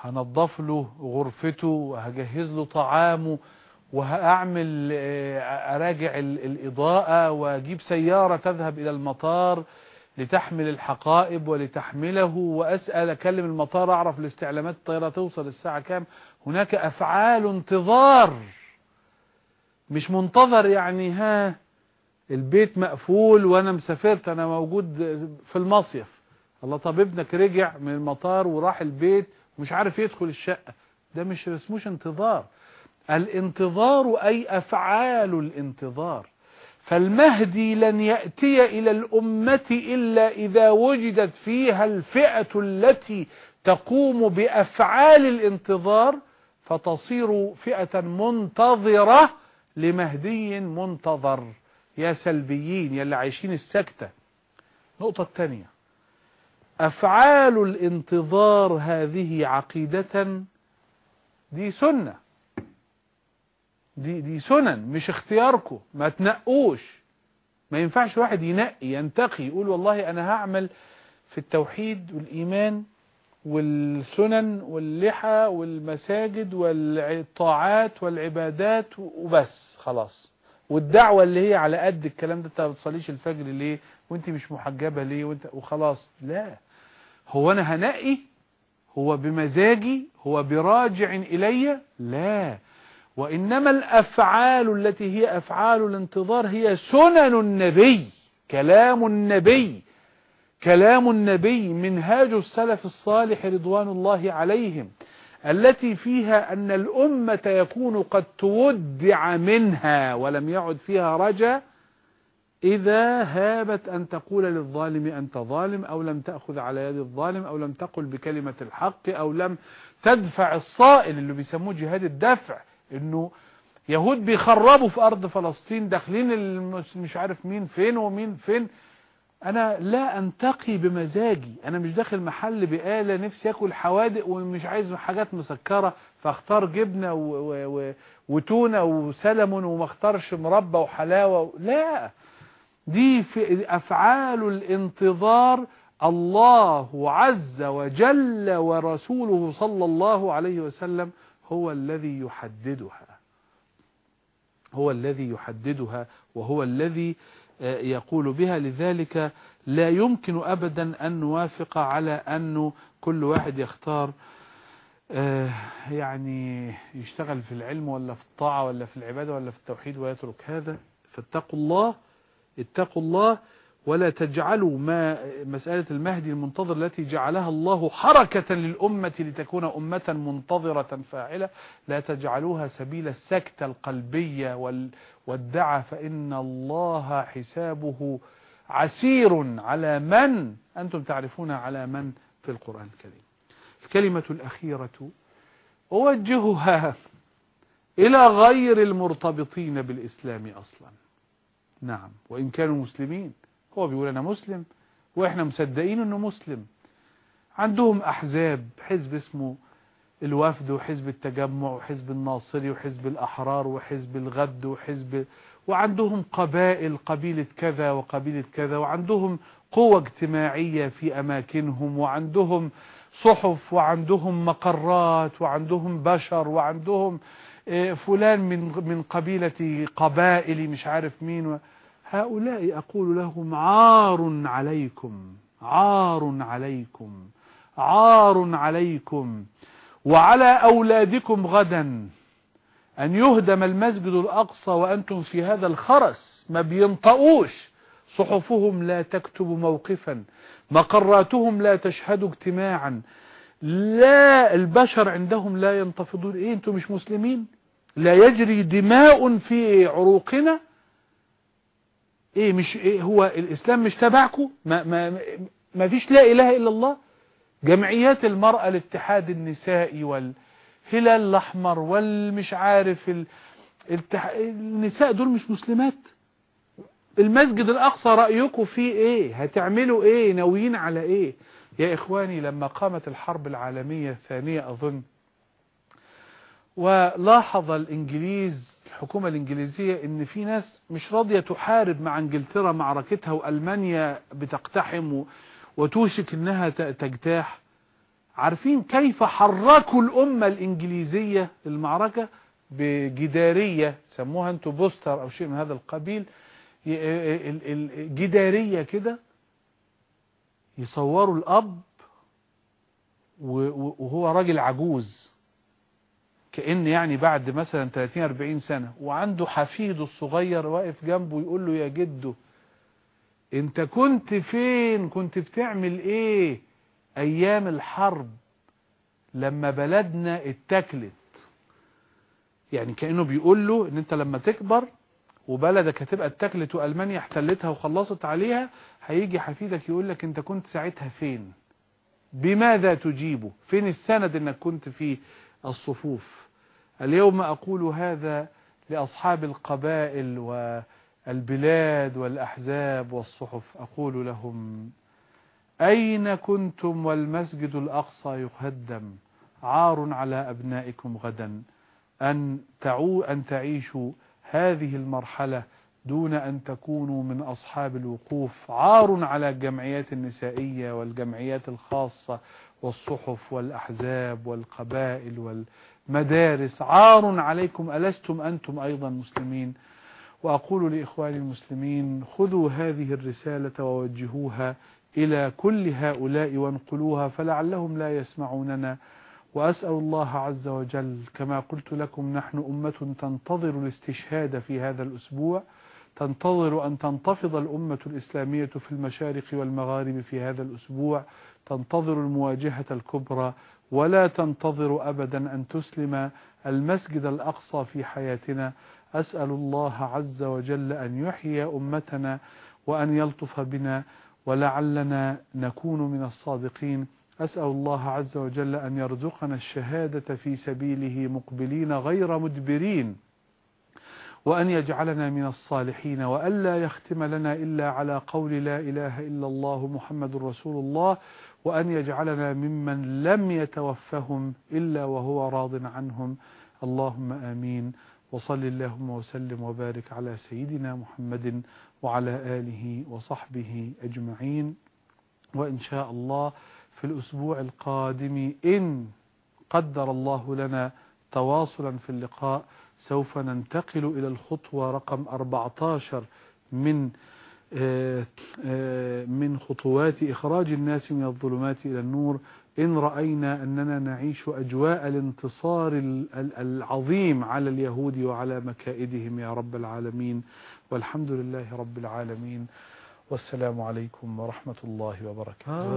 هنضف له غرفته وهجهز له طعامه وهأعمل أراجع الإضاءة وأجيب سيارة تذهب إلى المطار لتحمل الحقائب ولتحمله وأسأل أكلم المطار أعرف الاستعلامات الطيارة توصل الساعة كام. هناك أفعال انتظار مش منتظر يعني ها البيت مقفول وأنا مسافرت أنا موجود في المصيف. الله طب ابنك رجع من المطار وراح البيت ومش عارف يدخل الشقة. ده مش اسموش انتظار. الانتظار أي أفعال الانتظار. فالمهدي لن يأتي إلى الأمة إلا إذا وجدت فيها الفئة التي تقوم بأفعال الانتظار فتصير فئة منتظرة لمهدي منتظر. يا سلبيين يا اللي عايشين السكتة. نقطة الثانية أفعال الانتظار هذه عقيدة؟ دي سنة. دي دي سنن مش اختياركم ما تنقوش. ما ينفعش واحد ينقي ينتقي يقول والله أنا هعمل في التوحيد والإيمان والسنن واللحى والمساجد والطاعات والعبادات وبس خلاص. والدعوة اللي هي على قد الكلام ده انت ما بتصليش الفجر ليه؟ وانت مش محجبة ليه؟ وانت وخلاص. لا. هو أنا هنقي؟ هو بمزاجي؟ هو براجع إلي؟ لا. وإنما الأفعال التي هي أفعال الانتظار هي سنن النبي كلام النبي. كلام النبي منهاج السلف الصالح رضوان الله عليهم التي فيها أن الأمة يكون قد تودع منها ولم يعد فيها رجا إذا هابت أن تقول للظالم أنت ظالم أو لم تأخذ على يد الظالم أو لم تقل بكلمة الحق أو لم تدفع الصائل اللي بيسموه جهاد الدفع. انه يهود بيخربوا في أرض فلسطين داخلين مش عارف مين فين ومين فين. أنا لا أنتقي بمزاجي. أنا مش داخل محل بقالة نفسي آكل حوادق ومش عايز حاجات مسكرة فأختار جبنة وتونة وسلمون وما أختارش مربى وحلاوة. لا. دي في أفعال الانتظار الله عز وجل ورسوله صلى الله عليه وسلم هو الذي يحددها. هو الذي يحددها وهو الذي يقول بها. لذلك لا يمكن أبدا أن نوافق على أنه كل واحد يختار يعني يشتغل في العلم ولا في الطاعة ولا في العبادة ولا في التوحيد ويترك هذا. فاتقوا الله اتقوا الله. ولا تجعلوا ما مسألة المهدي المنتظر التي جعلها الله حركة للأمة لتكون أمة منتظرة فاعلة لا تجعلوها سبيل السكتة القلبية والدعة فإن الله حسابه عسير على من؟ أنتم تعرفون على من في القرآن الكريم. الكلمة الأخيرة أوجهها إلى غير المرتبطين بالإسلام أصلا. نعم وإن كانوا مسلمين هو بيقول أنا مسلم وإحنا مصدقين أنه مسلم. عندهم أحزاب حزب اسمه الوفد وحزب التجمع وحزب الناصري وحزب الأحرار وحزب الغد وحزب وعندهم قبائل قبيلة كذا وقبيلة كذا وعندهم قوة اجتماعية في أماكنهم وعندهم صحف وعندهم مقرات وعندهم بشر وعندهم فلان من من قبيلة قبائل مش عارف مين هؤلاء أقول لهم عار عليكم عار عليكم عار عليكم. وعلى أولادكم غدا أن يهدم المسجد الأقصى وأنتم في هذا الخرس ما بينطقوش. صحفهم لا تكتب موقفا مقراتهم لا تشهد اجتماعا. لا البشر عندهم لا ينتفضون. إيه أنتم مش مسلمين؟ لا يجري دماء في عروقنا؟ إيه مش إيه هو الإسلام مش تبعكم؟ ما, ما, ما فيش لا إله إلا الله؟ جمعيات المرأة الاتحاد النسائي والهلال الأحمر والمش عارف ال... التح... النساء دول مش مسلمات. المسجد الأقصى رأيكم فيه إيه؟ هتعملوا إيه؟ ناويين على إيه؟ يا إخواني لما قامت الحرب العالمية الثانية أظن ولاحظ الإنجليز الحكومة الإنجليزية إن في ناس مش راضية تحارب مع إنجلترا معركتها وألمانيا بتقتحم وتوشك إنها تجتاح. عارفين كيف حركوا الأمة الإنجليزية المعركة بجدارية سموها أنتوا بوستر أو شيء من هذا القبيل. جدارية كده. يصوروا الأب وهو راجل عجوز. كأن يعني بعد مثلا 30-40 سنة وعنده حفيده الصغير واقف جنبه يقول له يا جده انت كنت فين؟ كنت بتعمل إيه أيام الحرب لما بلدنا اتكلت يعني كأنه بيقول له إن أنت لما تكبر وبلدك هتبقى اتكلت وألمانيا احتلتها وخلصت عليها هيجي حفيدك يقول لك أنت كنت ساعتها فين؟ بماذا تجيبه؟ فين السند إنك كنت في الصفوف؟ اليوم أقول هذا لأصحاب القبائل والبلاد والأحزاب والصحف. أقول لهم أين كنتم والمسجد الأقصى يهدم عار على أبنائكم غدا. أن تعو أن تعيشوا هذه المرحلة دون أن تكونوا من أصحاب الوقوف. عار على الجمعيات النسائية والجمعيات الخاصة والصحف والأحزاب والقبائل والمدارس عار عليكم ألستم أنتم أيضا مسلمين؟ وأقول لإخواني المسلمين خذوا هذه الرسالة ووجهوها إلى كل هؤلاء وانقلوها فلعلهم لا يسمعوننا. وأسأل الله عز وجل كما قلت لكم نحن أمة تنتظر الاستشهاد في هذا الأسبوع تنتظر أن تنتفض الأمة الإسلامية في المشارق والمغارب في هذا الأسبوع تنتظر المواجهة الكبرى ولا تنتظر أبدا أن تسلم المسجد الأقصى في حياتنا. أسأل الله عز وجل أن يحيي أمتنا وأن يلطف بنا ولعلنا نكون من الصادقين. أسأل الله عز وجل أن يرزقنا الشهادة في سبيله مقبلين غير مدبرين وأن يجعلنا من الصالحين وألا يختم لنا إلا على قول لا إله إلا الله محمد رسول الله وأن يجعلنا ممن لم يتوفهم إلا وهو راض عنهم. اللهم آمين. وصل اللهم وسلم وبارك على سيدنا محمد وعلى آله وصحبه أجمعين. وإن شاء الله في الأسبوع القادم إن قدر الله لنا تواصلا في اللقاء سوف ننتقل إلى الخطوة رقم 14 من من خطوات إخراج الناس من الظلمات إلى النور إن رأينا أننا نعيش أجواء الانتصار العظيم على اليهود وعلى مكائدهم يا رب العالمين. والحمد لله رب العالمين. والسلام عليكم ورحمة الله وبركاته.